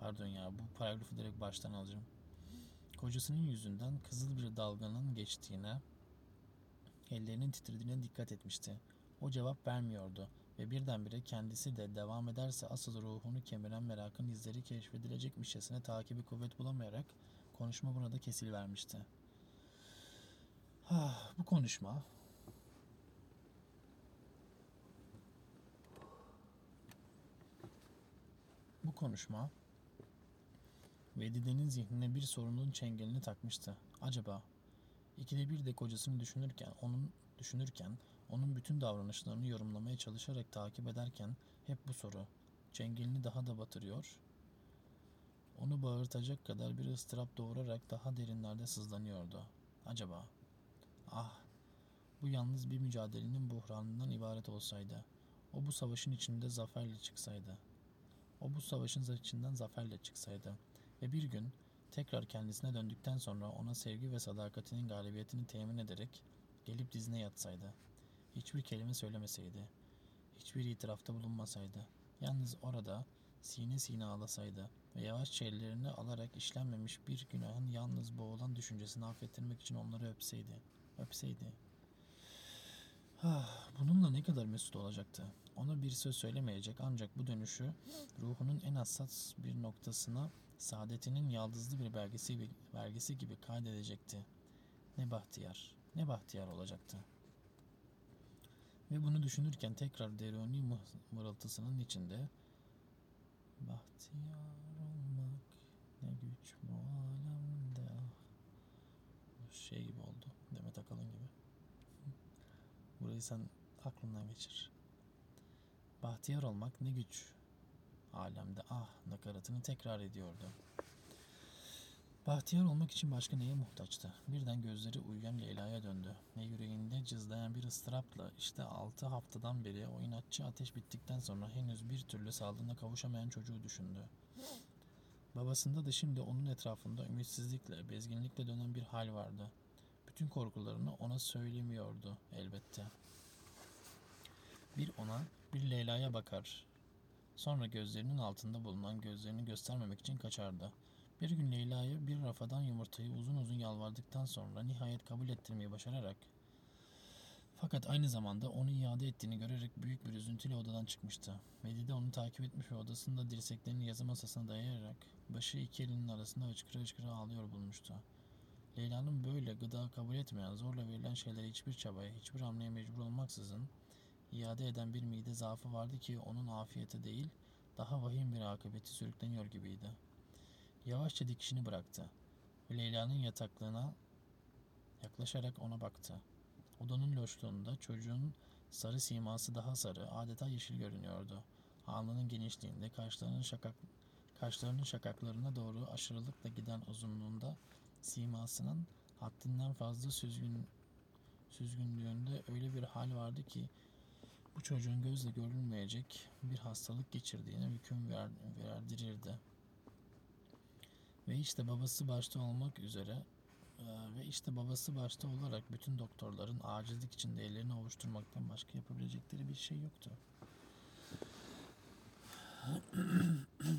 pardon ya bu paragrafı direkt baştan alacağım. Kocasının yüzünden kızıl bir dalganın geçtiğine, ellerinin titrediğine dikkat etmişti. O cevap vermiyordu ve birdenbire kendisi de devam ederse asıl ruhunu kemiren merakın izleri keşfedilecekmişçesine takibi kuvvet bulamayarak konuşma burada kesilivermişti. Ah, bu konuşma Bu konuşma Vedide'nin zihnine bir sorunun çengelini takmıştı. Acaba ikide bir de kocasını düşünürken, onun düşünürken, onun bütün davranışlarını yorumlamaya çalışarak takip ederken hep bu soru çengelini daha da batırıyor. Onu bağırtacak kadar bir ıstırap doğurarak daha derinlerde sızlanıyordu. Acaba ah bu yalnız bir mücadelenin buhranından ibaret olsaydı. O bu savaşın içinde zaferle çıksaydı. O bu savaşın içinden zaferle çıksaydı ve bir gün tekrar kendisine döndükten sonra ona sevgi ve sadakatinin galibiyetini temin ederek gelip dizine yatsaydı. Hiçbir kelime söylemeseydi. Hiçbir itirafta bulunmasaydı. Yalnız orada sine sine ağlasaydı ve yavaşça ellerini alarak işlenmemiş bir günahın yalnız boğulan düşüncesini affettirmek için onları öpseydi. Öpseydi. Ah, bununla ne kadar mesut olacaktı. Ona bir söz söylemeyecek ancak bu dönüşü ruhunun en hassas bir noktasına saadetinin yaldızlı bir belgesi, belgesi gibi kaydedecekti. Ne bahtiyar, ne bahtiyar olacaktı. Ve bunu düşünürken tekrar deruni mırıltısının içinde bahtiyar olmak ne güç bu alemde ah. şey gibi oldu Demet Akalın gibi burayı sen aklından geçir bahtiyar olmak ne güç alemde ah nakaratını tekrar ediyordu. Bahtiyar olmak için başka neye muhtaçtı? Birden gözleri uyuyan Leyla'ya döndü ve yüreğinde cızlayan bir ıstırapla işte altı haftadan beri o inatçı ateş bittikten sonra henüz bir türlü sağlığına kavuşamayan çocuğu düşündü. Babasında da şimdi onun etrafında ümitsizlikle, bezginlikle dönen bir hal vardı. Bütün korkularını ona söylemiyordu elbette. Bir ona, bir Leyla'ya bakar. Sonra gözlerinin altında bulunan gözlerini göstermemek için kaçardı. Bir gün Leyla'ya bir rafadan yumurtayı uzun uzun yalvardıktan sonra nihayet kabul ettirmeyi başararak fakat aynı zamanda onu iade ettiğini görerek büyük bir üzüntüyle odadan çıkmıştı. Medide onu takip etmiş ve odasında dirseklerini yazı masasına dayayarak başı iki elinin arasında hıçkıra hıçkıra ağlıyor bulmuştu. Leyla'nın böyle gıda kabul etmeyen, zorla verilen şeylere hiçbir çabaya, hiçbir hamleye mecbur olmaksızın iade eden bir mide zaafı vardı ki onun afiyete değil, daha vahim bir akıbeti sürükleniyor gibiydi. Yavaşça dikişini bıraktı ve Leyla'nın yataklığına yaklaşarak ona baktı. Odanın loşluğunda çocuğun sarı siması daha sarı, adeta yeşil görünüyordu. Alnının genişliğinde, kaşlarının şakak kaşlarının şakaklarına doğru aşırılıkla giden uzunluğunda simasının haddinden fazla süzgün süzgünlüğünde öyle bir hal vardı ki bu çocuğun gözle görülmeyecek bir hastalık geçirdiğine hüküm ver, verdirirdi. Ve işte babası başta olmak üzere e, ve işte babası başta olarak bütün doktorların acizlik içinde ellerini ovuşturmaktan başka yapabilecekleri bir şey yoktu.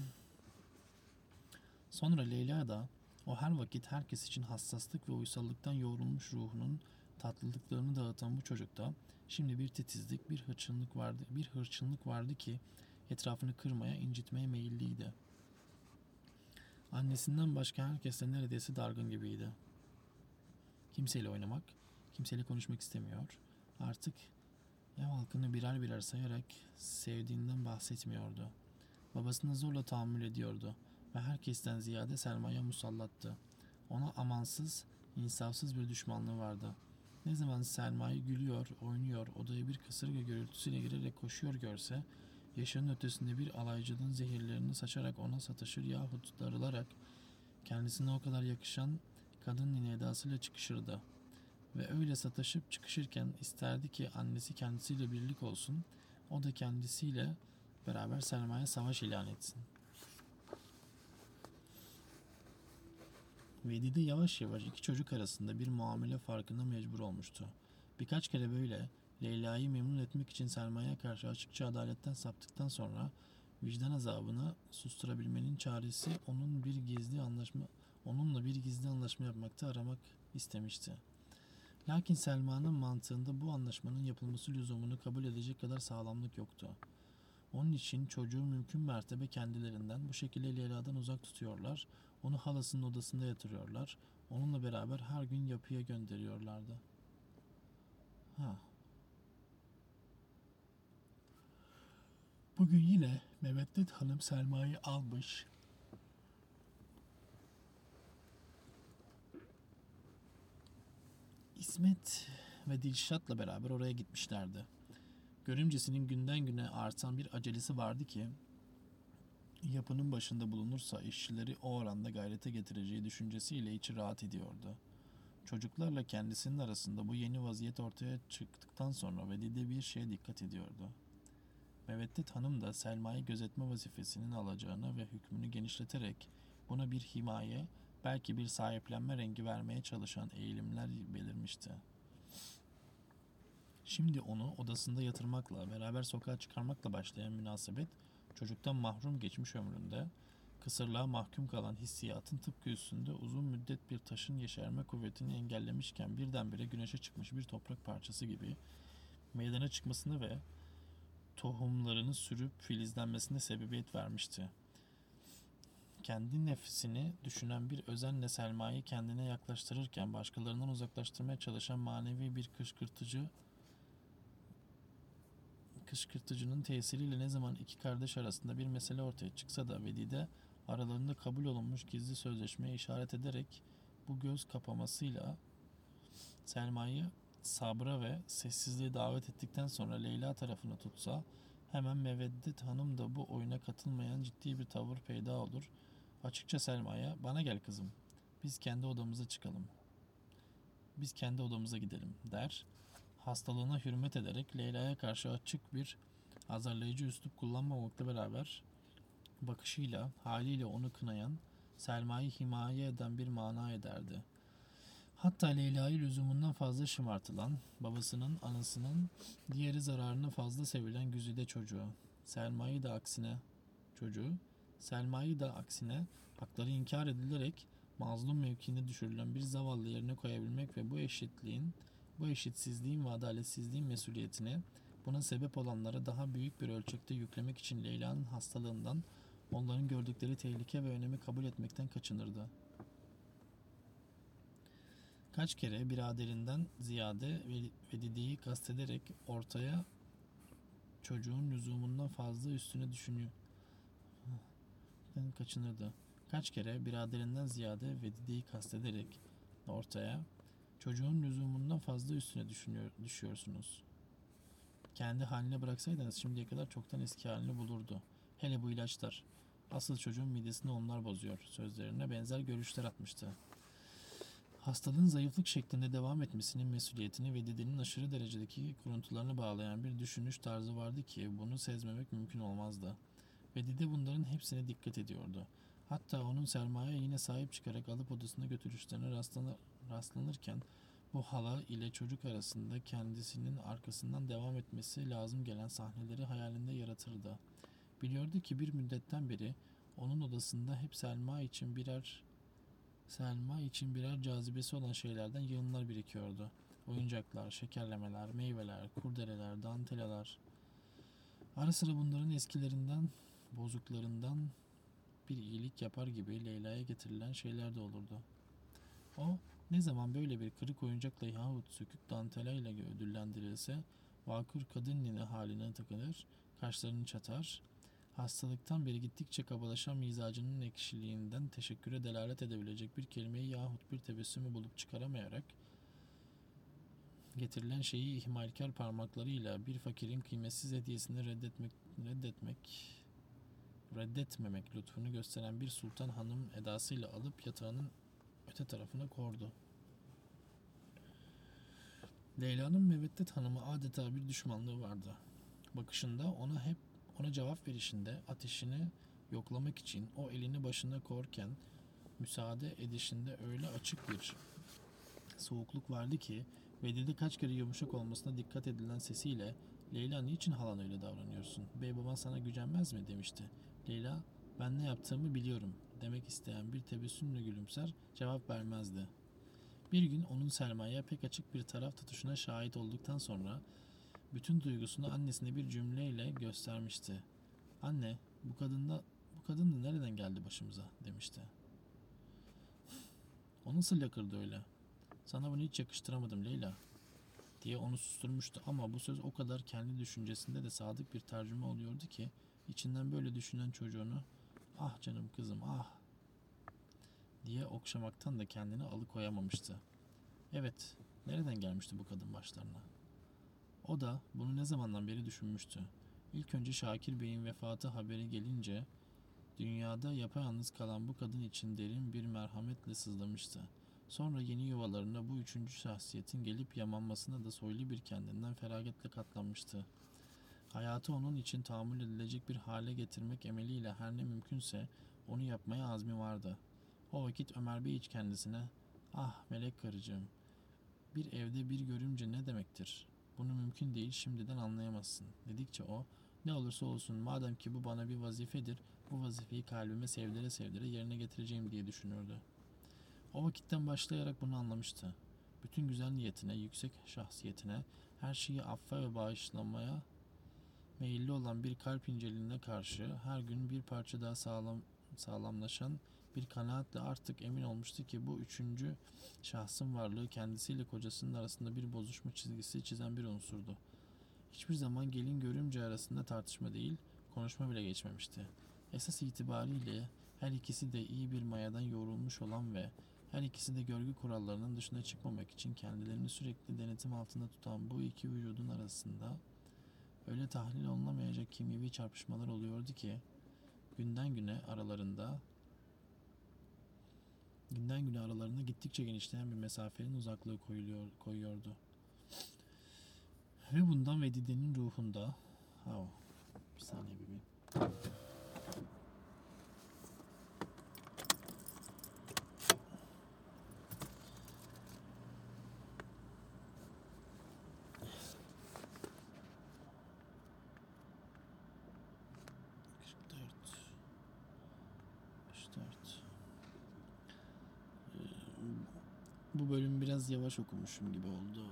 Sonra Leyla da o her vakit herkes için hassaslık ve uysallıktan yoğrulmuş ruhunun tatlılıklarını dağıtan bu çocukta şimdi bir titizlik, bir hırçınlık vardı, bir hırçınlık vardı ki etrafını kırmaya, incitmeye meyilliydi. Annesinden başka herkesle neredeyse dargın gibiydi. Kimseyle oynamak, kimseyle konuşmak istemiyor. Artık ev halkını birer birer sayarak sevdiğinden bahsetmiyordu. Babasını zorla tahammül ediyordu ve herkesten ziyade Selma'ya musallattı. Ona amansız, insafsız bir düşmanlığı vardı. Ne zaman Selma'yı gülüyor, oynuyor, odaya bir kasırga gürültüsüyle girerek koşuyor görse, yaşının ötesinde bir alaycılığın zehirlerini saçarak ona sataşır yahut darılarak kendisine o kadar yakışan kadın nine edasıyla çıkışırdı. Ve öyle sataşıp çıkışırken isterdi ki annesi kendisiyle birlik olsun, o da kendisiyle beraber Selma'ya savaş ilan etsin. Vedide yavaş yavaş iki çocuk arasında bir muamele farkına mecbur olmuştu. Birkaç kere böyle Leyla'yı memnun etmek için Selma'ya karşı açıkça adaletten saptıktan sonra vicdan azabını susturabilmenin çaresi onun bir gizli anlaşma onunla bir gizli anlaşma yapmakta aramak istemişti. Lakin Selma'nın mantığında bu anlaşmanın yapılması lüzumunu kabul edecek kadar sağlamlık yoktu. Onun için çocuğu mümkün mertebe kendilerinden bu şekilde Leyla'dan uzak tutuyorlar, onu halasının odasında yatırıyorlar, onunla beraber her gün yapıya gönderiyorlardı. Ha. Bugün yine Mehmetlet Hanım Selma'yı almış. İsmet ve Dilşat'la beraber oraya gitmişlerdi. Görümcesinin günden güne artan bir acelesi vardı ki yapının başında bulunursa işçileri o oranda gayrete getireceği düşüncesiyle içi rahat ediyordu. Çocuklarla kendisinin arasında bu yeni vaziyet ortaya çıktıktan sonra Vedide bir şeye dikkat ediyordu. Mevettet Hanım da Selma'yı gözetme vazifesinin alacağını ve hükmünü genişleterek buna bir himaye, belki bir sahiplenme rengi vermeye çalışan eğilimler belirmişti. Şimdi onu odasında yatırmakla, beraber sokağa çıkarmakla başlayan münasebet, çocuktan mahrum geçmiş ömründe, kısırlığa mahkum kalan hissiyatın tıpkı üstünde uzun müddet bir taşın yeşerme kuvvetini engellemişken birdenbire güneşe çıkmış bir toprak parçası gibi meydana çıkmasını ve tohumlarını sürüp filizlenmesine sebebiyet vermişti. Kendi nefsini düşünen bir özenle Selma'yı kendine yaklaştırırken başkalarından uzaklaştırmaya çalışan manevi bir kışkırtıcı kışkırtıcının tesiriyle ne zaman iki kardeş arasında bir mesele ortaya çıksa da Vedide aralarında kabul olunmuş gizli sözleşmeye işaret ederek bu göz kapamasıyla Selma'yı sabra ve sessizliğe davet ettikten sonra Leyla tarafını tutsa hemen Meveddet Hanım da bu oyuna katılmayan ciddi bir tavır peyda olur. Açıkça Selma'ya bana gel kızım biz kendi odamıza çıkalım. Biz kendi odamıza gidelim der. Hastalığına hürmet ederek Leyla'ya karşı açık bir azarlayıcı üslup kullanmamakla beraber bakışıyla, haliyle onu kınayan, Selma'yı himaye eden bir mana ederdi. Hatta Leyla'yı lüzumundan fazla şımartılan, babasının, anasının, diğeri zararını fazla sevilen güzide çocuğu. Selma'yı da aksine çocuğu, Selma'yı da aksine hakları inkar edilerek mazlum mevkinde düşürülen bir zavallı yerine koyabilmek ve bu eşitliğin, bu eşitsizliğin ve adaletsizliğin mesuliyetini buna sebep olanlara daha büyük bir ölçekte yüklemek için Leyla'nın hastalığından onların gördükleri tehlike ve önemi kabul etmekten kaçınırdı. Kaç kere biraderinden ziyade Vedide'yi kastederek ortaya çocuğun lüzumundan fazla üstüne düşünüyor. kaçınırdı. Kaç kere biraderinden ziyade Vedide'yi kastederek ortaya çocuğun lüzumundan fazla üstüne düşünüyor, düşüyorsunuz. Kendi haline bıraksaydınız şimdiye kadar çoktan eski halini bulurdu. Hele bu ilaçlar. Asıl çocuğun midesini onlar bozuyor. Sözlerine benzer görüşler atmıştı. Hastalığın zayıflık şeklinde devam etmesinin mesuliyetini ve dedenin aşırı derecedeki kuruntularını bağlayan bir düşünüş tarzı vardı ki bunu sezmemek mümkün olmazdı. Ve dede bunların hepsine dikkat ediyordu. Hatta onun sermaye yine sahip çıkarak alıp odasına götürüşlerine rastlanır, rastlanırken bu hala ile çocuk arasında kendisinin arkasından devam etmesi lazım gelen sahneleri hayalinde yaratırdı. Biliyordu ki bir müddetten beri onun odasında hep Selma için birer Selma için birer cazibesi olan şeylerden yığınlar birikiyordu. Oyuncaklar, şekerlemeler, meyveler, kurdeleler, dantelalar. Ara sıra bunların eskilerinden, bozuklarından bir iyilik yapar gibi Leyla'ya getirilen şeyler de olurdu. O ne zaman böyle bir kırık oyuncakla yahut sökük dantelayla ödüllendirilse vakur kadın nine haline takılır, kaşlarını çatar, hastalıktan beri gittikçe kabalaşan mizacının ekşiliğinden teşekküre delalet edebilecek bir kelimeyi yahut bir tebessümü bulup çıkaramayarak getirilen şeyi ihmalkar parmaklarıyla bir fakirin kıymetsiz hediyesini reddetmek, reddetmek reddetmemek lütfunu gösteren bir sultan hanım edasıyla alıp yatağının öte tarafına kordu. Leyla'nın Meveddet Hanım'a adeta bir düşmanlığı vardı. Bakışında ona hep ona cevap verişinde ateşini yoklamak için o elini başına korken müsaade edişinde öyle açık bir soğukluk vardı ki Vedide kaç kere yumuşak olmasına dikkat edilen sesiyle Leyla niçin halan öyle davranıyorsun? Bey baban sana gücenmez mi demişti. Leyla ben ne yaptığımı biliyorum demek isteyen bir tebessümle gülümser, cevap vermezdi. Bir gün onun Selma'ya pek açık bir taraf tutuşuna şahit olduktan sonra bütün duygusunu annesine bir cümleyle göstermişti. Anne, bu kadında bu kadın da nereden geldi başımıza demişti. O nasıl lakırdı öyle? Sana bunu hiç yakıştıramadım Leyla diye onu susturmuştu ama bu söz o kadar kendi düşüncesinde de sadık bir tercüme oluyordu ki içinden böyle düşünen çocuğunu ah canım kızım ah diye okşamaktan da kendini alıkoyamamıştı. Evet, nereden gelmişti bu kadın başlarına? O da bunu ne zamandan beri düşünmüştü. İlk önce Şakir Bey'in vefatı haberi gelince dünyada yapayalnız kalan bu kadın için derin bir merhametle sızlamıştı. Sonra yeni yuvalarına bu üçüncü şahsiyetin gelip yamanmasına da soylu bir kendinden feragetle katlanmıştı. Hayatı onun için tahammül edilecek bir hale getirmek emeliyle her ne mümkünse onu yapmaya azmi vardı. O vakit Ömer Bey hiç kendisine ''Ah melek karıcığım, bir evde bir görümce ne demektir? Bunu mümkün değil şimdiden anlayamazsın.'' dedikçe o ''Ne olursa olsun madem ki bu bana bir vazifedir, bu vazifeyi kalbime sevdire sevdire yerine getireceğim.'' diye düşünürdü. O vakitten başlayarak bunu anlamıştı. Bütün güzel niyetine, yüksek şahsiyetine, her şeyi affa ve bağışlamaya meyilli olan bir kalp inceliğine karşı her gün bir parça daha sağlam, sağlamlaşan bir kanaatle artık emin olmuştu ki bu üçüncü şahsın varlığı kendisiyle kocasının arasında bir bozuşma çizgisi çizen bir unsurdu. Hiçbir zaman gelin görümce arasında tartışma değil, konuşma bile geçmemişti. Esas itibariyle her ikisi de iyi bir mayadan yoğrulmuş olan ve her ikisi de görgü kurallarının dışına çıkmamak için kendilerini sürekli denetim altında tutan bu iki vücudun arasında öyle tahlil olunamayacak kimyevi çarpışmalar oluyordu ki günden güne aralarında günden güne aralarında gittikçe genişleyen bir mesafenin uzaklığı koyuluyor, koyuyordu. Ve bundan Vedide'nin ruhunda oh, bir saniye bebeğim. Kırk dört. Kırk dört. Ee, Bu bölüm biraz yavaş okumuşum gibi oldu.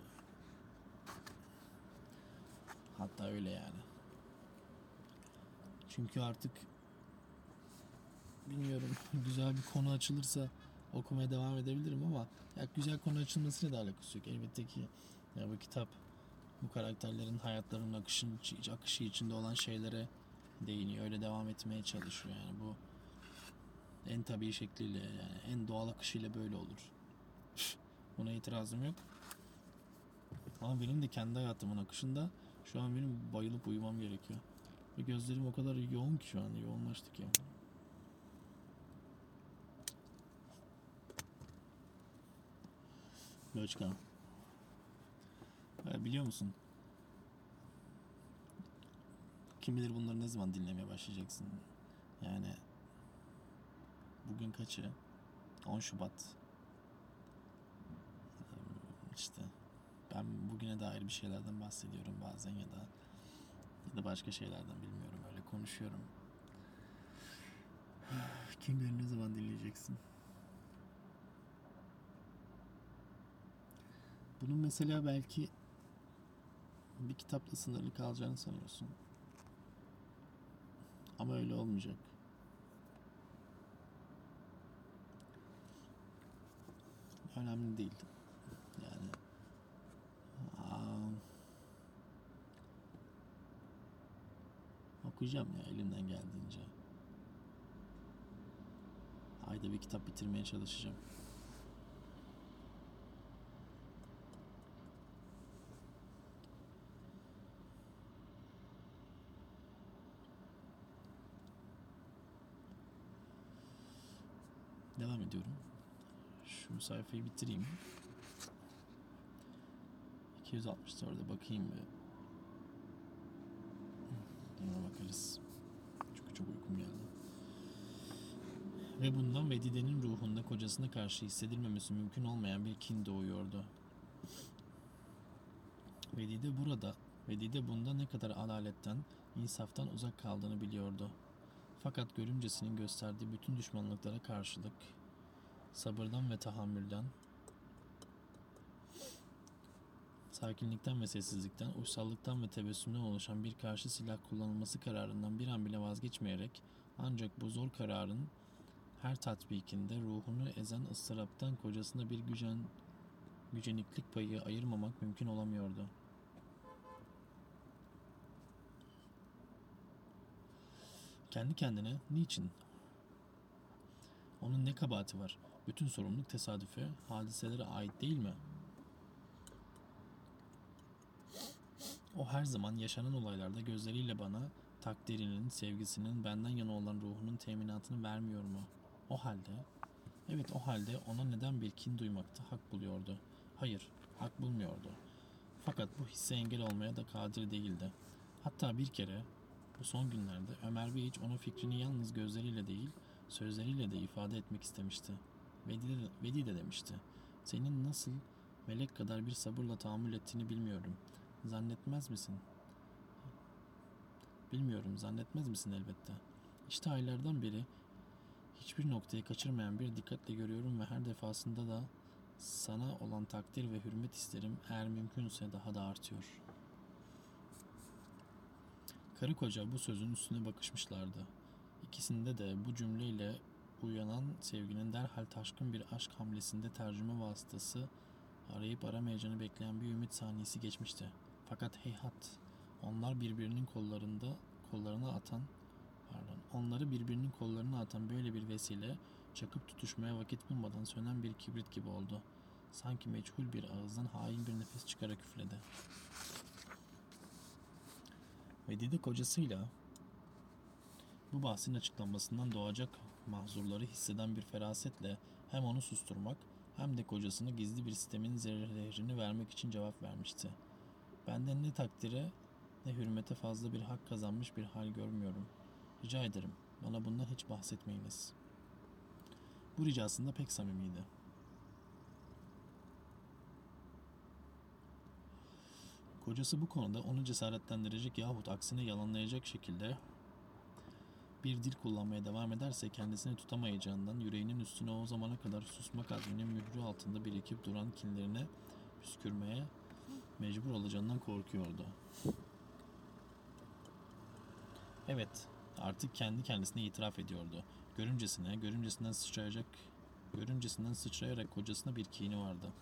Hatta öyle yani. Çünkü artık bilmiyorum güzel bir konu açılırsa okumaya devam edebilirim ama ya güzel konu açılmasıyla da alakası yok. Elbette ki ya bu kitap bu karakterlerin hayatlarının akışın, akışı içinde olan şeylere değiniyor. Öyle devam etmeye çalışıyor yani bu en tabii şekliyle yani en doğal akışıyla böyle olur. Buna itirazım yok. Ama benim de kendi hayatımın akışında şu an benim bayılıp uyumam gerekiyor. Ve gözlerim o kadar yoğun ki şu an yoğunlaştı ki. Loçka. Ee, biliyor musun? Kim bilir bunları ne zaman dinlemeye başlayacaksın. Yani bugün kaçı? 10 Şubat. İşte ben bugüne dair bir şeylerden bahsediyorum bazen ya da ya da başka şeylerden bilmiyorum öyle konuşuyorum. Kim bilir ne zaman dinleyeceksin. Bunun mesela belki bir kitapla sınırlı kalacağını sanıyorsun. Ama öyle olmayacak. Önemli değil. Yani aa, okuyacağım ya elimden geldiğince. Ayda bir kitap bitirmeye çalışacağım. Devam ediyorum. Şu sayfayı bitireyim. 264'e bakayım bir. Ona bakarız. Çünkü çok uykum geldi. Ve bundan Vedide'nin ruhunda kocasına karşı hissedilmemesi mümkün olmayan bir kin doğuyordu. Vedide burada, Vedide bunda ne kadar adaletten, insaftan uzak kaldığını biliyordu. Fakat görümcesinin gösterdiği bütün düşmanlıklara karşılık sabırdan ve tahammülden, sakinlikten ve sessizlikten, uysallıktan ve tebessümden oluşan bir karşı silah kullanılması kararından bir an bile vazgeçmeyerek ancak bu zor kararın her tatbikinde ruhunu ezen ıstıraptan kocasına bir gücen, güceniklik payı ayırmamak mümkün olamıyordu. Kendi kendine niçin? Onun ne kabahati var? Bütün sorumluluk tesadüfe, hadiselere ait değil mi? O her zaman yaşanan olaylarda gözleriyle bana takdirinin, sevgisinin, benden yana olan ruhunun teminatını vermiyor mu? O halde, evet o halde ona neden bir kin duymakta hak buluyordu? Hayır, hak bulmuyordu. Fakat bu hisse engel olmaya da kadir değildi. Hatta bir kere bu son günlerde Ömer Bey hiç onun fikrini yalnız gözleriyle değil, sözleriyle de ifade etmek istemişti. Vedi de, Vedi de demişti. Senin nasıl melek kadar bir sabırla tahammül ettiğini bilmiyorum. Zannetmez misin? Bilmiyorum, zannetmez misin elbette. İşte aylardan beri hiçbir noktayı kaçırmayan bir dikkatle görüyorum ve her defasında da sana olan takdir ve hürmet isterim eğer mümkünse daha da artıyor. Karı koca bu sözün üstüne bakışmışlardı. İkisinde de bu cümleyle uyanan sevginin derhal taşkın bir aşk hamlesinde tercüme vasıtası arayıp aramayacağını bekleyen bir ümit saniyesi geçmişti. Fakat heyhat, onlar birbirinin kollarında kollarına atan pardon, onları birbirinin kollarına atan böyle bir vesile çakıp tutuşmaya vakit bulmadan sönen bir kibrit gibi oldu. Sanki meçhul bir ağızdan hain bir nefes çıkarak üfledi. Ve dedi kocasıyla bu bahsin açıklanmasından doğacak mahzurları hisseden bir ferasetle hem onu susturmak hem de kocasını gizli bir sistemin zerrelerini vermek için cevap vermişti. Benden ne takdire ne hürmete fazla bir hak kazanmış bir hal görmüyorum. Rica ederim bana bundan hiç bahsetmeyiniz. Bu ricasında pek samimiydi. Kocası bu konuda onu cesaretlendirecek yahut aksine yalanlayacak şekilde bir dil kullanmaya devam ederse kendisini tutamayacağından yüreğinin üstüne o zamana kadar susmak azminin mührü altında birikip duran kinlerine püskürmeye mecbur olacağından korkuyordu. Evet, artık kendi kendisine itiraf ediyordu. Görümcesine, görümcesinden sıçrayacak, görümcesinden sıçrayarak kocasına bir kini vardı.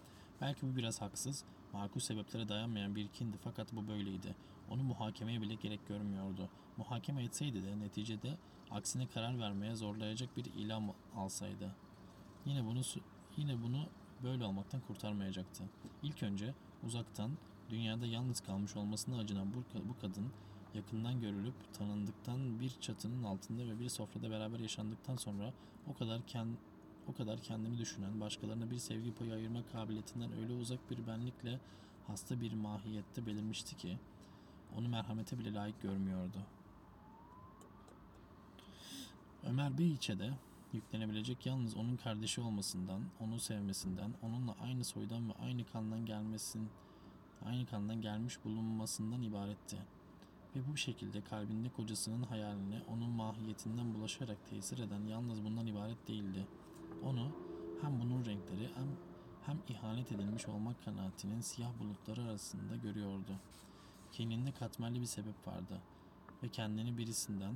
Belki bu biraz haksız, makul sebeplere dayanmayan bir kindi fakat bu böyleydi. Onu muhakemeye bile gerek görmüyordu. Muhakeme etseydi de neticede aksine karar vermeye zorlayacak bir ilam alsaydı. Yine bunu yine bunu böyle olmaktan kurtarmayacaktı. İlk önce uzaktan dünyada yalnız kalmış olmasına acınan bu, bu kadın yakından görülüp tanındıktan bir çatının altında ve bir sofrada beraber yaşandıktan sonra o kadar kend, o kadar kendini düşünen, başkalarına bir sevgi payı ayırma kabiliyetinden öyle uzak bir benlikle hasta bir mahiyette belirmişti ki onu merhamete bile layık görmüyordu. Ömer Bey içe de yüklenebilecek yalnız onun kardeşi olmasından, onu sevmesinden, onunla aynı soydan ve aynı kandan gelmesin, aynı kandan gelmiş bulunmasından ibaretti. Ve bu şekilde kalbinde kocasının hayaline onun mahiyetinden bulaşarak tesir eden yalnız bundan ibaret değildi. Onu hem bunun renkleri hem hem ihanet edilmiş olmak kanaatinin siyah bulutları arasında görüyordu. Kendinde katmerli bir sebep vardı ve kendini birisinden,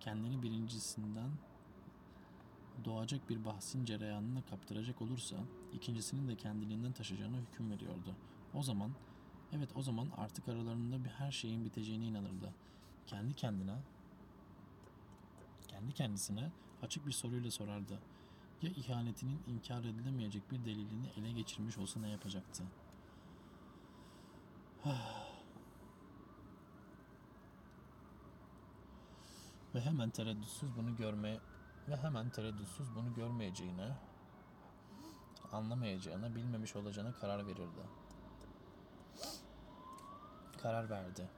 kendini birincisinden doğacak bir bahsin cereyanına kaptıracak olursa ikincisinin de kendiliğinden taşıyacağına hüküm veriyordu. O zaman, evet o zaman artık aralarında bir her şeyin biteceğine inanırdı. Kendi kendine, kendi kendisine açık bir soruyla sorardı. Ya ihanetinin inkar edilemeyecek bir delilini ele geçirmiş olsa ne yapacaktı? ve hemen tereddütsüz bunu görme ve hemen tereddütsüz bunu görmeyeceğine, anlamayacağına, bilmemiş olacağına karar verirdi. Karar verdi.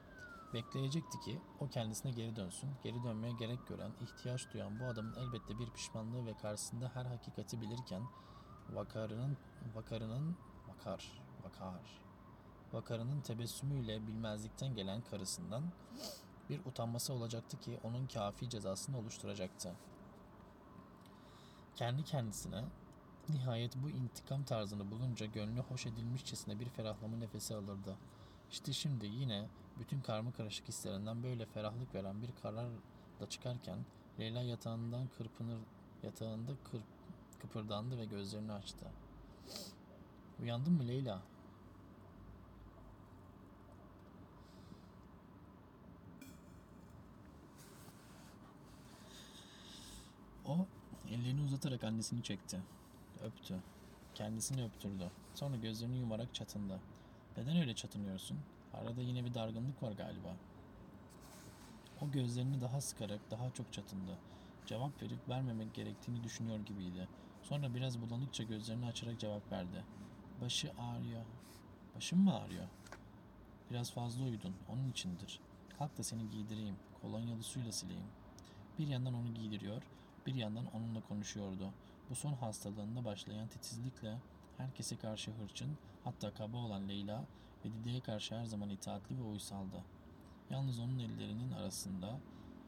Bekleyecekti ki o kendisine geri dönsün. Geri dönmeye gerek gören, ihtiyaç duyan bu adamın elbette bir pişmanlığı ve karşısında her hakikati bilirken vakarının vakarının vakar vakar vakarının tebessümüyle bilmezlikten gelen karısından Bir utanması olacaktı ki onun kafi cezasını oluşturacaktı. Kendi kendisine nihayet bu intikam tarzını bulunca gönlü hoş edilmişçesine bir ferahlama nefesi alırdı. İşte şimdi yine bütün karma karışık hislerinden böyle ferahlık veren bir kararla çıkarken Leyla yatağından kırpınır yatağında kırp, kıpırdandı ve gözlerini açtı. Uyandın mı Leyla? O ellerini uzatarak annesini çekti. Öptü. Kendisini öptürdü. Sonra gözlerini yumarak çatındı. Neden öyle çatınıyorsun? Arada yine bir dargınlık var galiba. O gözlerini daha sıkarak daha çok çatındı. Cevap verip vermemek gerektiğini düşünüyor gibiydi. Sonra biraz bulanıkça gözlerini açarak cevap verdi. Başı ağrıyor. Başım mı ağrıyor? Biraz fazla uyudun. Onun içindir. Kalk da seni giydireyim. Kolonyalı suyla sileyim. Bir yandan onu giydiriyor, bir yandan onunla konuşuyordu. Bu son hastalığında başlayan titizlikle herkese karşı hırçın, hatta kaba olan Leyla ve Didi'ye karşı her zaman itaatli ve uysaldı. Yalnız onun ellerinin arasında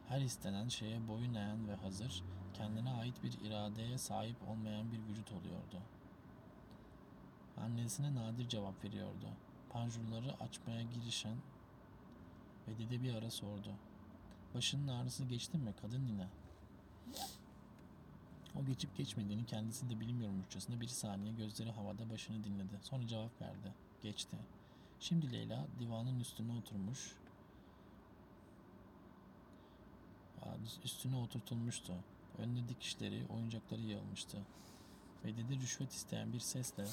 her istenen şeye boyun eğen ve hazır, kendine ait bir iradeye sahip olmayan bir vücut oluyordu. Annesine nadir cevap veriyordu. Panjurları açmaya girişen ve Dide bir ara sordu. Başının ağrısı geçti mi kadın nine? O geçip geçmediğini kendisi de bilmiyormuşçasına bir saniye gözleri havada başını dinledi. Sonra cevap verdi. Geçti. Şimdi Leyla divanın üstüne oturmuş. Üstüne oturtulmuştu. Önüne dikişleri, oyuncakları yığılmıştı. Ve dedi rüşvet isteyen bir sesle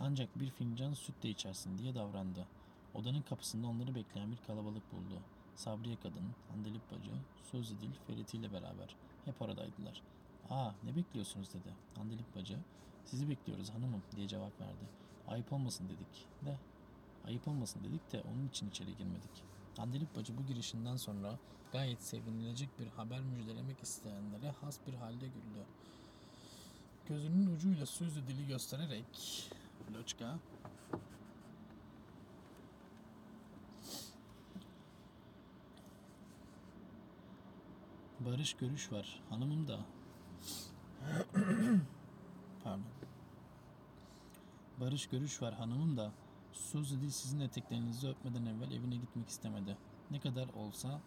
ancak bir fincan süt de içersin diye davrandı. Odanın kapısında onları bekleyen bir kalabalık buldu. Sabriye kadın, Andalip bacı, Sözidil, Ferit ile beraber. Hep oradaydılar. Aa ne bekliyorsunuz dedi. Andalip bacı, sizi bekliyoruz hanımım diye cevap verdi. Ayıp olmasın dedik de. Ayıp olmasın dedik de onun için içeri girmedik. Andalip bacı bu girişinden sonra gayet sevinilecek bir haber müjdelemek isteyenlere has bir halde güldü. Gözünün ucuyla sözlü dili göstererek Loçka Barış görüş var. Hanımım da. Pardon. Barış görüş var hanımım da. Suzy Dil sizin eteklerinizi öpmeden evvel evine gitmek istemedi. Ne kadar olsa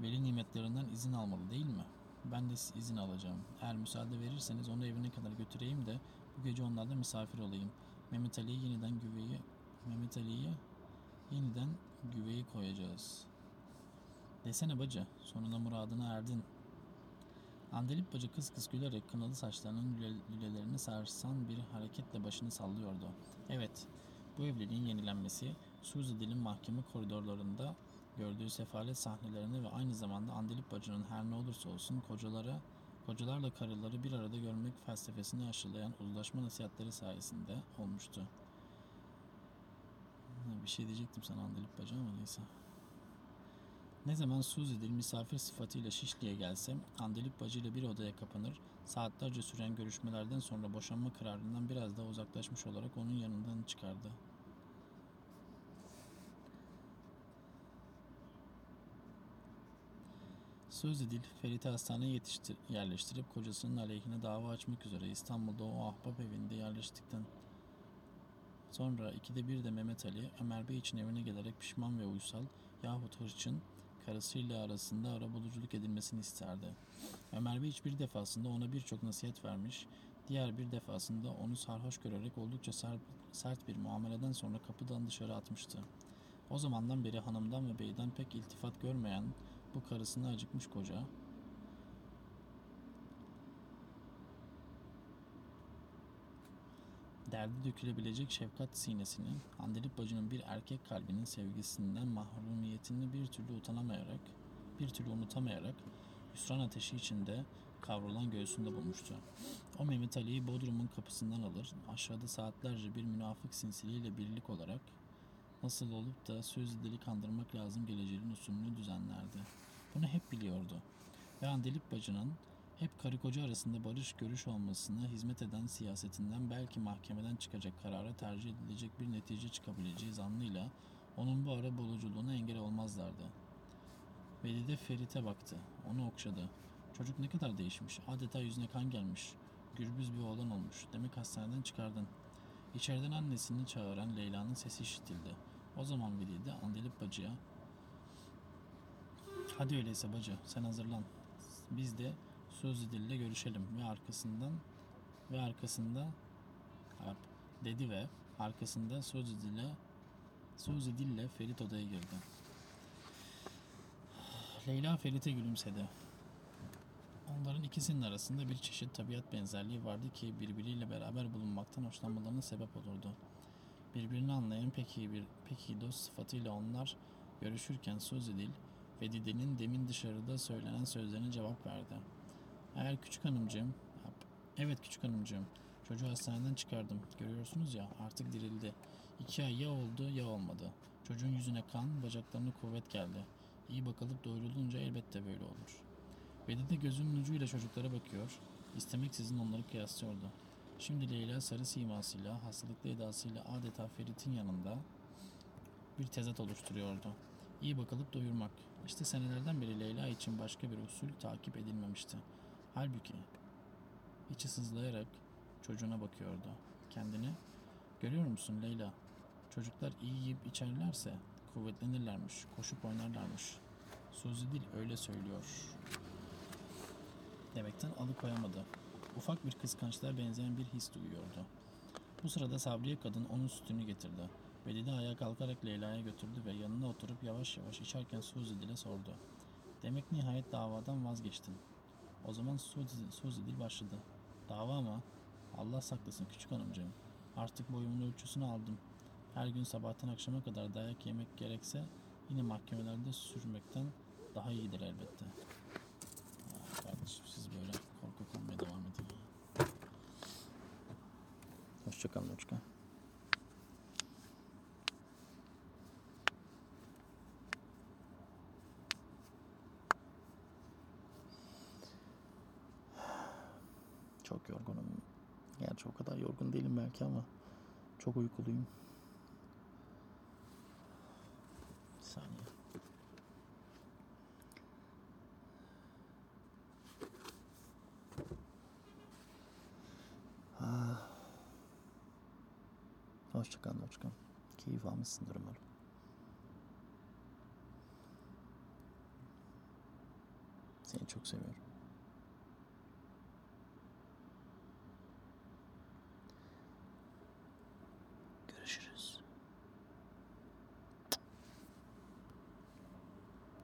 veli nimetlerinden izin almalı değil mi? Ben de izin alacağım. Eğer müsaade verirseniz onu evine kadar götüreyim de bu gece onlarda misafir olayım. Mehmet Ali'ye yeniden güveyi Mehmet Ali'ye yeniden güveyi koyacağız. Desene bacı, sonunda muradına erdin. Andelip bacı kıs kıs gülerek kınalı saçlarının lülelerini sarsan bir hareketle başını sallıyordu. Evet, bu evliliğin yenilenmesi, Suzy Dil'in mahkeme koridorlarında gördüğü sefalet sahnelerini ve aynı zamanda Andelip bacının her ne olursa olsun kocalara kocalarla karıları bir arada görmek felsefesini aşılayan uzlaşma nasihatleri sayesinde olmuştu. Bir şey diyecektim sana Andalip Bacı ama neyse. Ne zaman Suzi'dir misafir sıfatıyla Şişli'ye gelse, Andalip Bacı ile bir odaya kapanır, saatlerce süren görüşmelerden sonra boşanma kararından biraz daha uzaklaşmış olarak onun yanından çıkardı. Söz edil, Ferit'i hastaneye yetiştir, yerleştirip kocasının aleyhine dava açmak üzere İstanbul'da o ahbap evinde yerleştikten sonra ikide bir de Mehmet Ali, Ömer Bey için evine gelerek pişman ve uysal yahut hırçın karısıyla arasında arabuluculuk edilmesini isterdi. Ömer Bey hiçbir defasında ona birçok nasihat vermiş, diğer bir defasında onu sarhoş görerek oldukça sert, bir muameleden sonra kapıdan dışarı atmıştı. O zamandan beri hanımdan ve beyden pek iltifat görmeyen bu karısına acıkmış koca, derdi dökülebilecek şefkat sinesini, Andalip bacının bir erkek kalbinin sevgisinden mahrumiyetini bir türlü utanamayarak, bir türlü unutamayarak, hüsran ateşi içinde kavrulan göğsünde bulmuştu. O Mehmet Ali'yi Bodrum'un kapısından alır, aşağıda saatlerce bir münafık sinsiliğiyle birlik olarak nasıl olup da sözü deli kandırmak lazım geleceğinin usulünü düzenlerdi. Bunu hep biliyordu. Ve Andalip bacının hep karı koca arasında barış görüş olmasına hizmet eden siyasetinden belki mahkemeden çıkacak karara tercih edilecek bir netice çıkabileceği zannıyla Onun bu ara buluculuğuna engel olmazlardı. Velide Ferit'e baktı. Onu okşadı. Çocuk ne kadar değişmiş. Adeta yüzüne kan gelmiş. Gürbüz bir oğlan olmuş. Demek hastaneden çıkardın. İçeriden annesini çağıran Leyla'nın sesi işitildi. O zaman Velide Andelip bacıya Hadi öyleyse bacı sen hazırlan. Biz de Suzi Dil'le görüşelim ve arkasından ve arkasında dedi ve arkasında Suzi Dil'le Suzi Dil'le Ferit odaya girdi. Leyla Ferit'e gülümsedi. Onların ikisinin arasında bir çeşit tabiat benzerliği vardı ki birbiriyle beraber bulunmaktan hoşlanmalarına sebep olurdu. Birbirini anlayan pek iyi bir pek iyi dost sıfatıyla onlar görüşürken Suzi Dil ve Didi'nin demin dışarıda söylenen sözlerine cevap verdi. Eğer küçük hanımcığım, evet küçük hanımcığım, çocuğu hastaneden çıkardım. Görüyorsunuz ya artık dirildi. İki ay ya oldu ya olmadı. Çocuğun yüzüne kan, bacaklarına kuvvet geldi. İyi bakılıp doyurulunca elbette böyle olur. Vedi de gözünün ucuyla çocuklara bakıyor, istemeksizin onları kıyaslıyordu. Şimdi Leyla sarı simasıyla, hastalıklı edasıyla adeta Ferit'in yanında bir tezat oluşturuyordu. İyi bakılıp doyurmak. İşte senelerden beri Leyla için başka bir usul takip edilmemişti. Halbuki içi sızlayarak çocuğuna bakıyordu. Kendini, görüyor musun Leyla? Çocuklar iyi yiyip içerlerse kuvvetlenirlermiş, koşup oynarlarmış. Suzi Dil öyle söylüyor. Demekten alıkoyamadı. Ufak bir kıskançlığa benzeyen bir his duyuyordu. Bu sırada Sabriye kadın onun sütünü getirdi. Velide ayağa kalkarak Leyla'ya götürdü ve yanına oturup yavaş yavaş içerken Suzi Dil'e sordu. Demek nihayet davadan vazgeçtin. O zaman Suzi, Suzi Dil başladı. Dava mı? Allah saklasın küçük hanımcığım. Artık boyumun ölçüsünü aldım. Her gün sabahtan akşama kadar dayak yemek gerekse yine mahkemelerde sürmekten daha iyidir elbette. Ah, kardeşim siz böyle korkak olmaya devam edin. Hoşçakalın Uçka. Çok yorgunum. Gerçi o kadar yorgun değilim belki ama çok uykuluyum. Bir saniye. Ah. Hoşça kal, hoşça kal. Keyif almışsındır umarım. Seni çok seviyorum.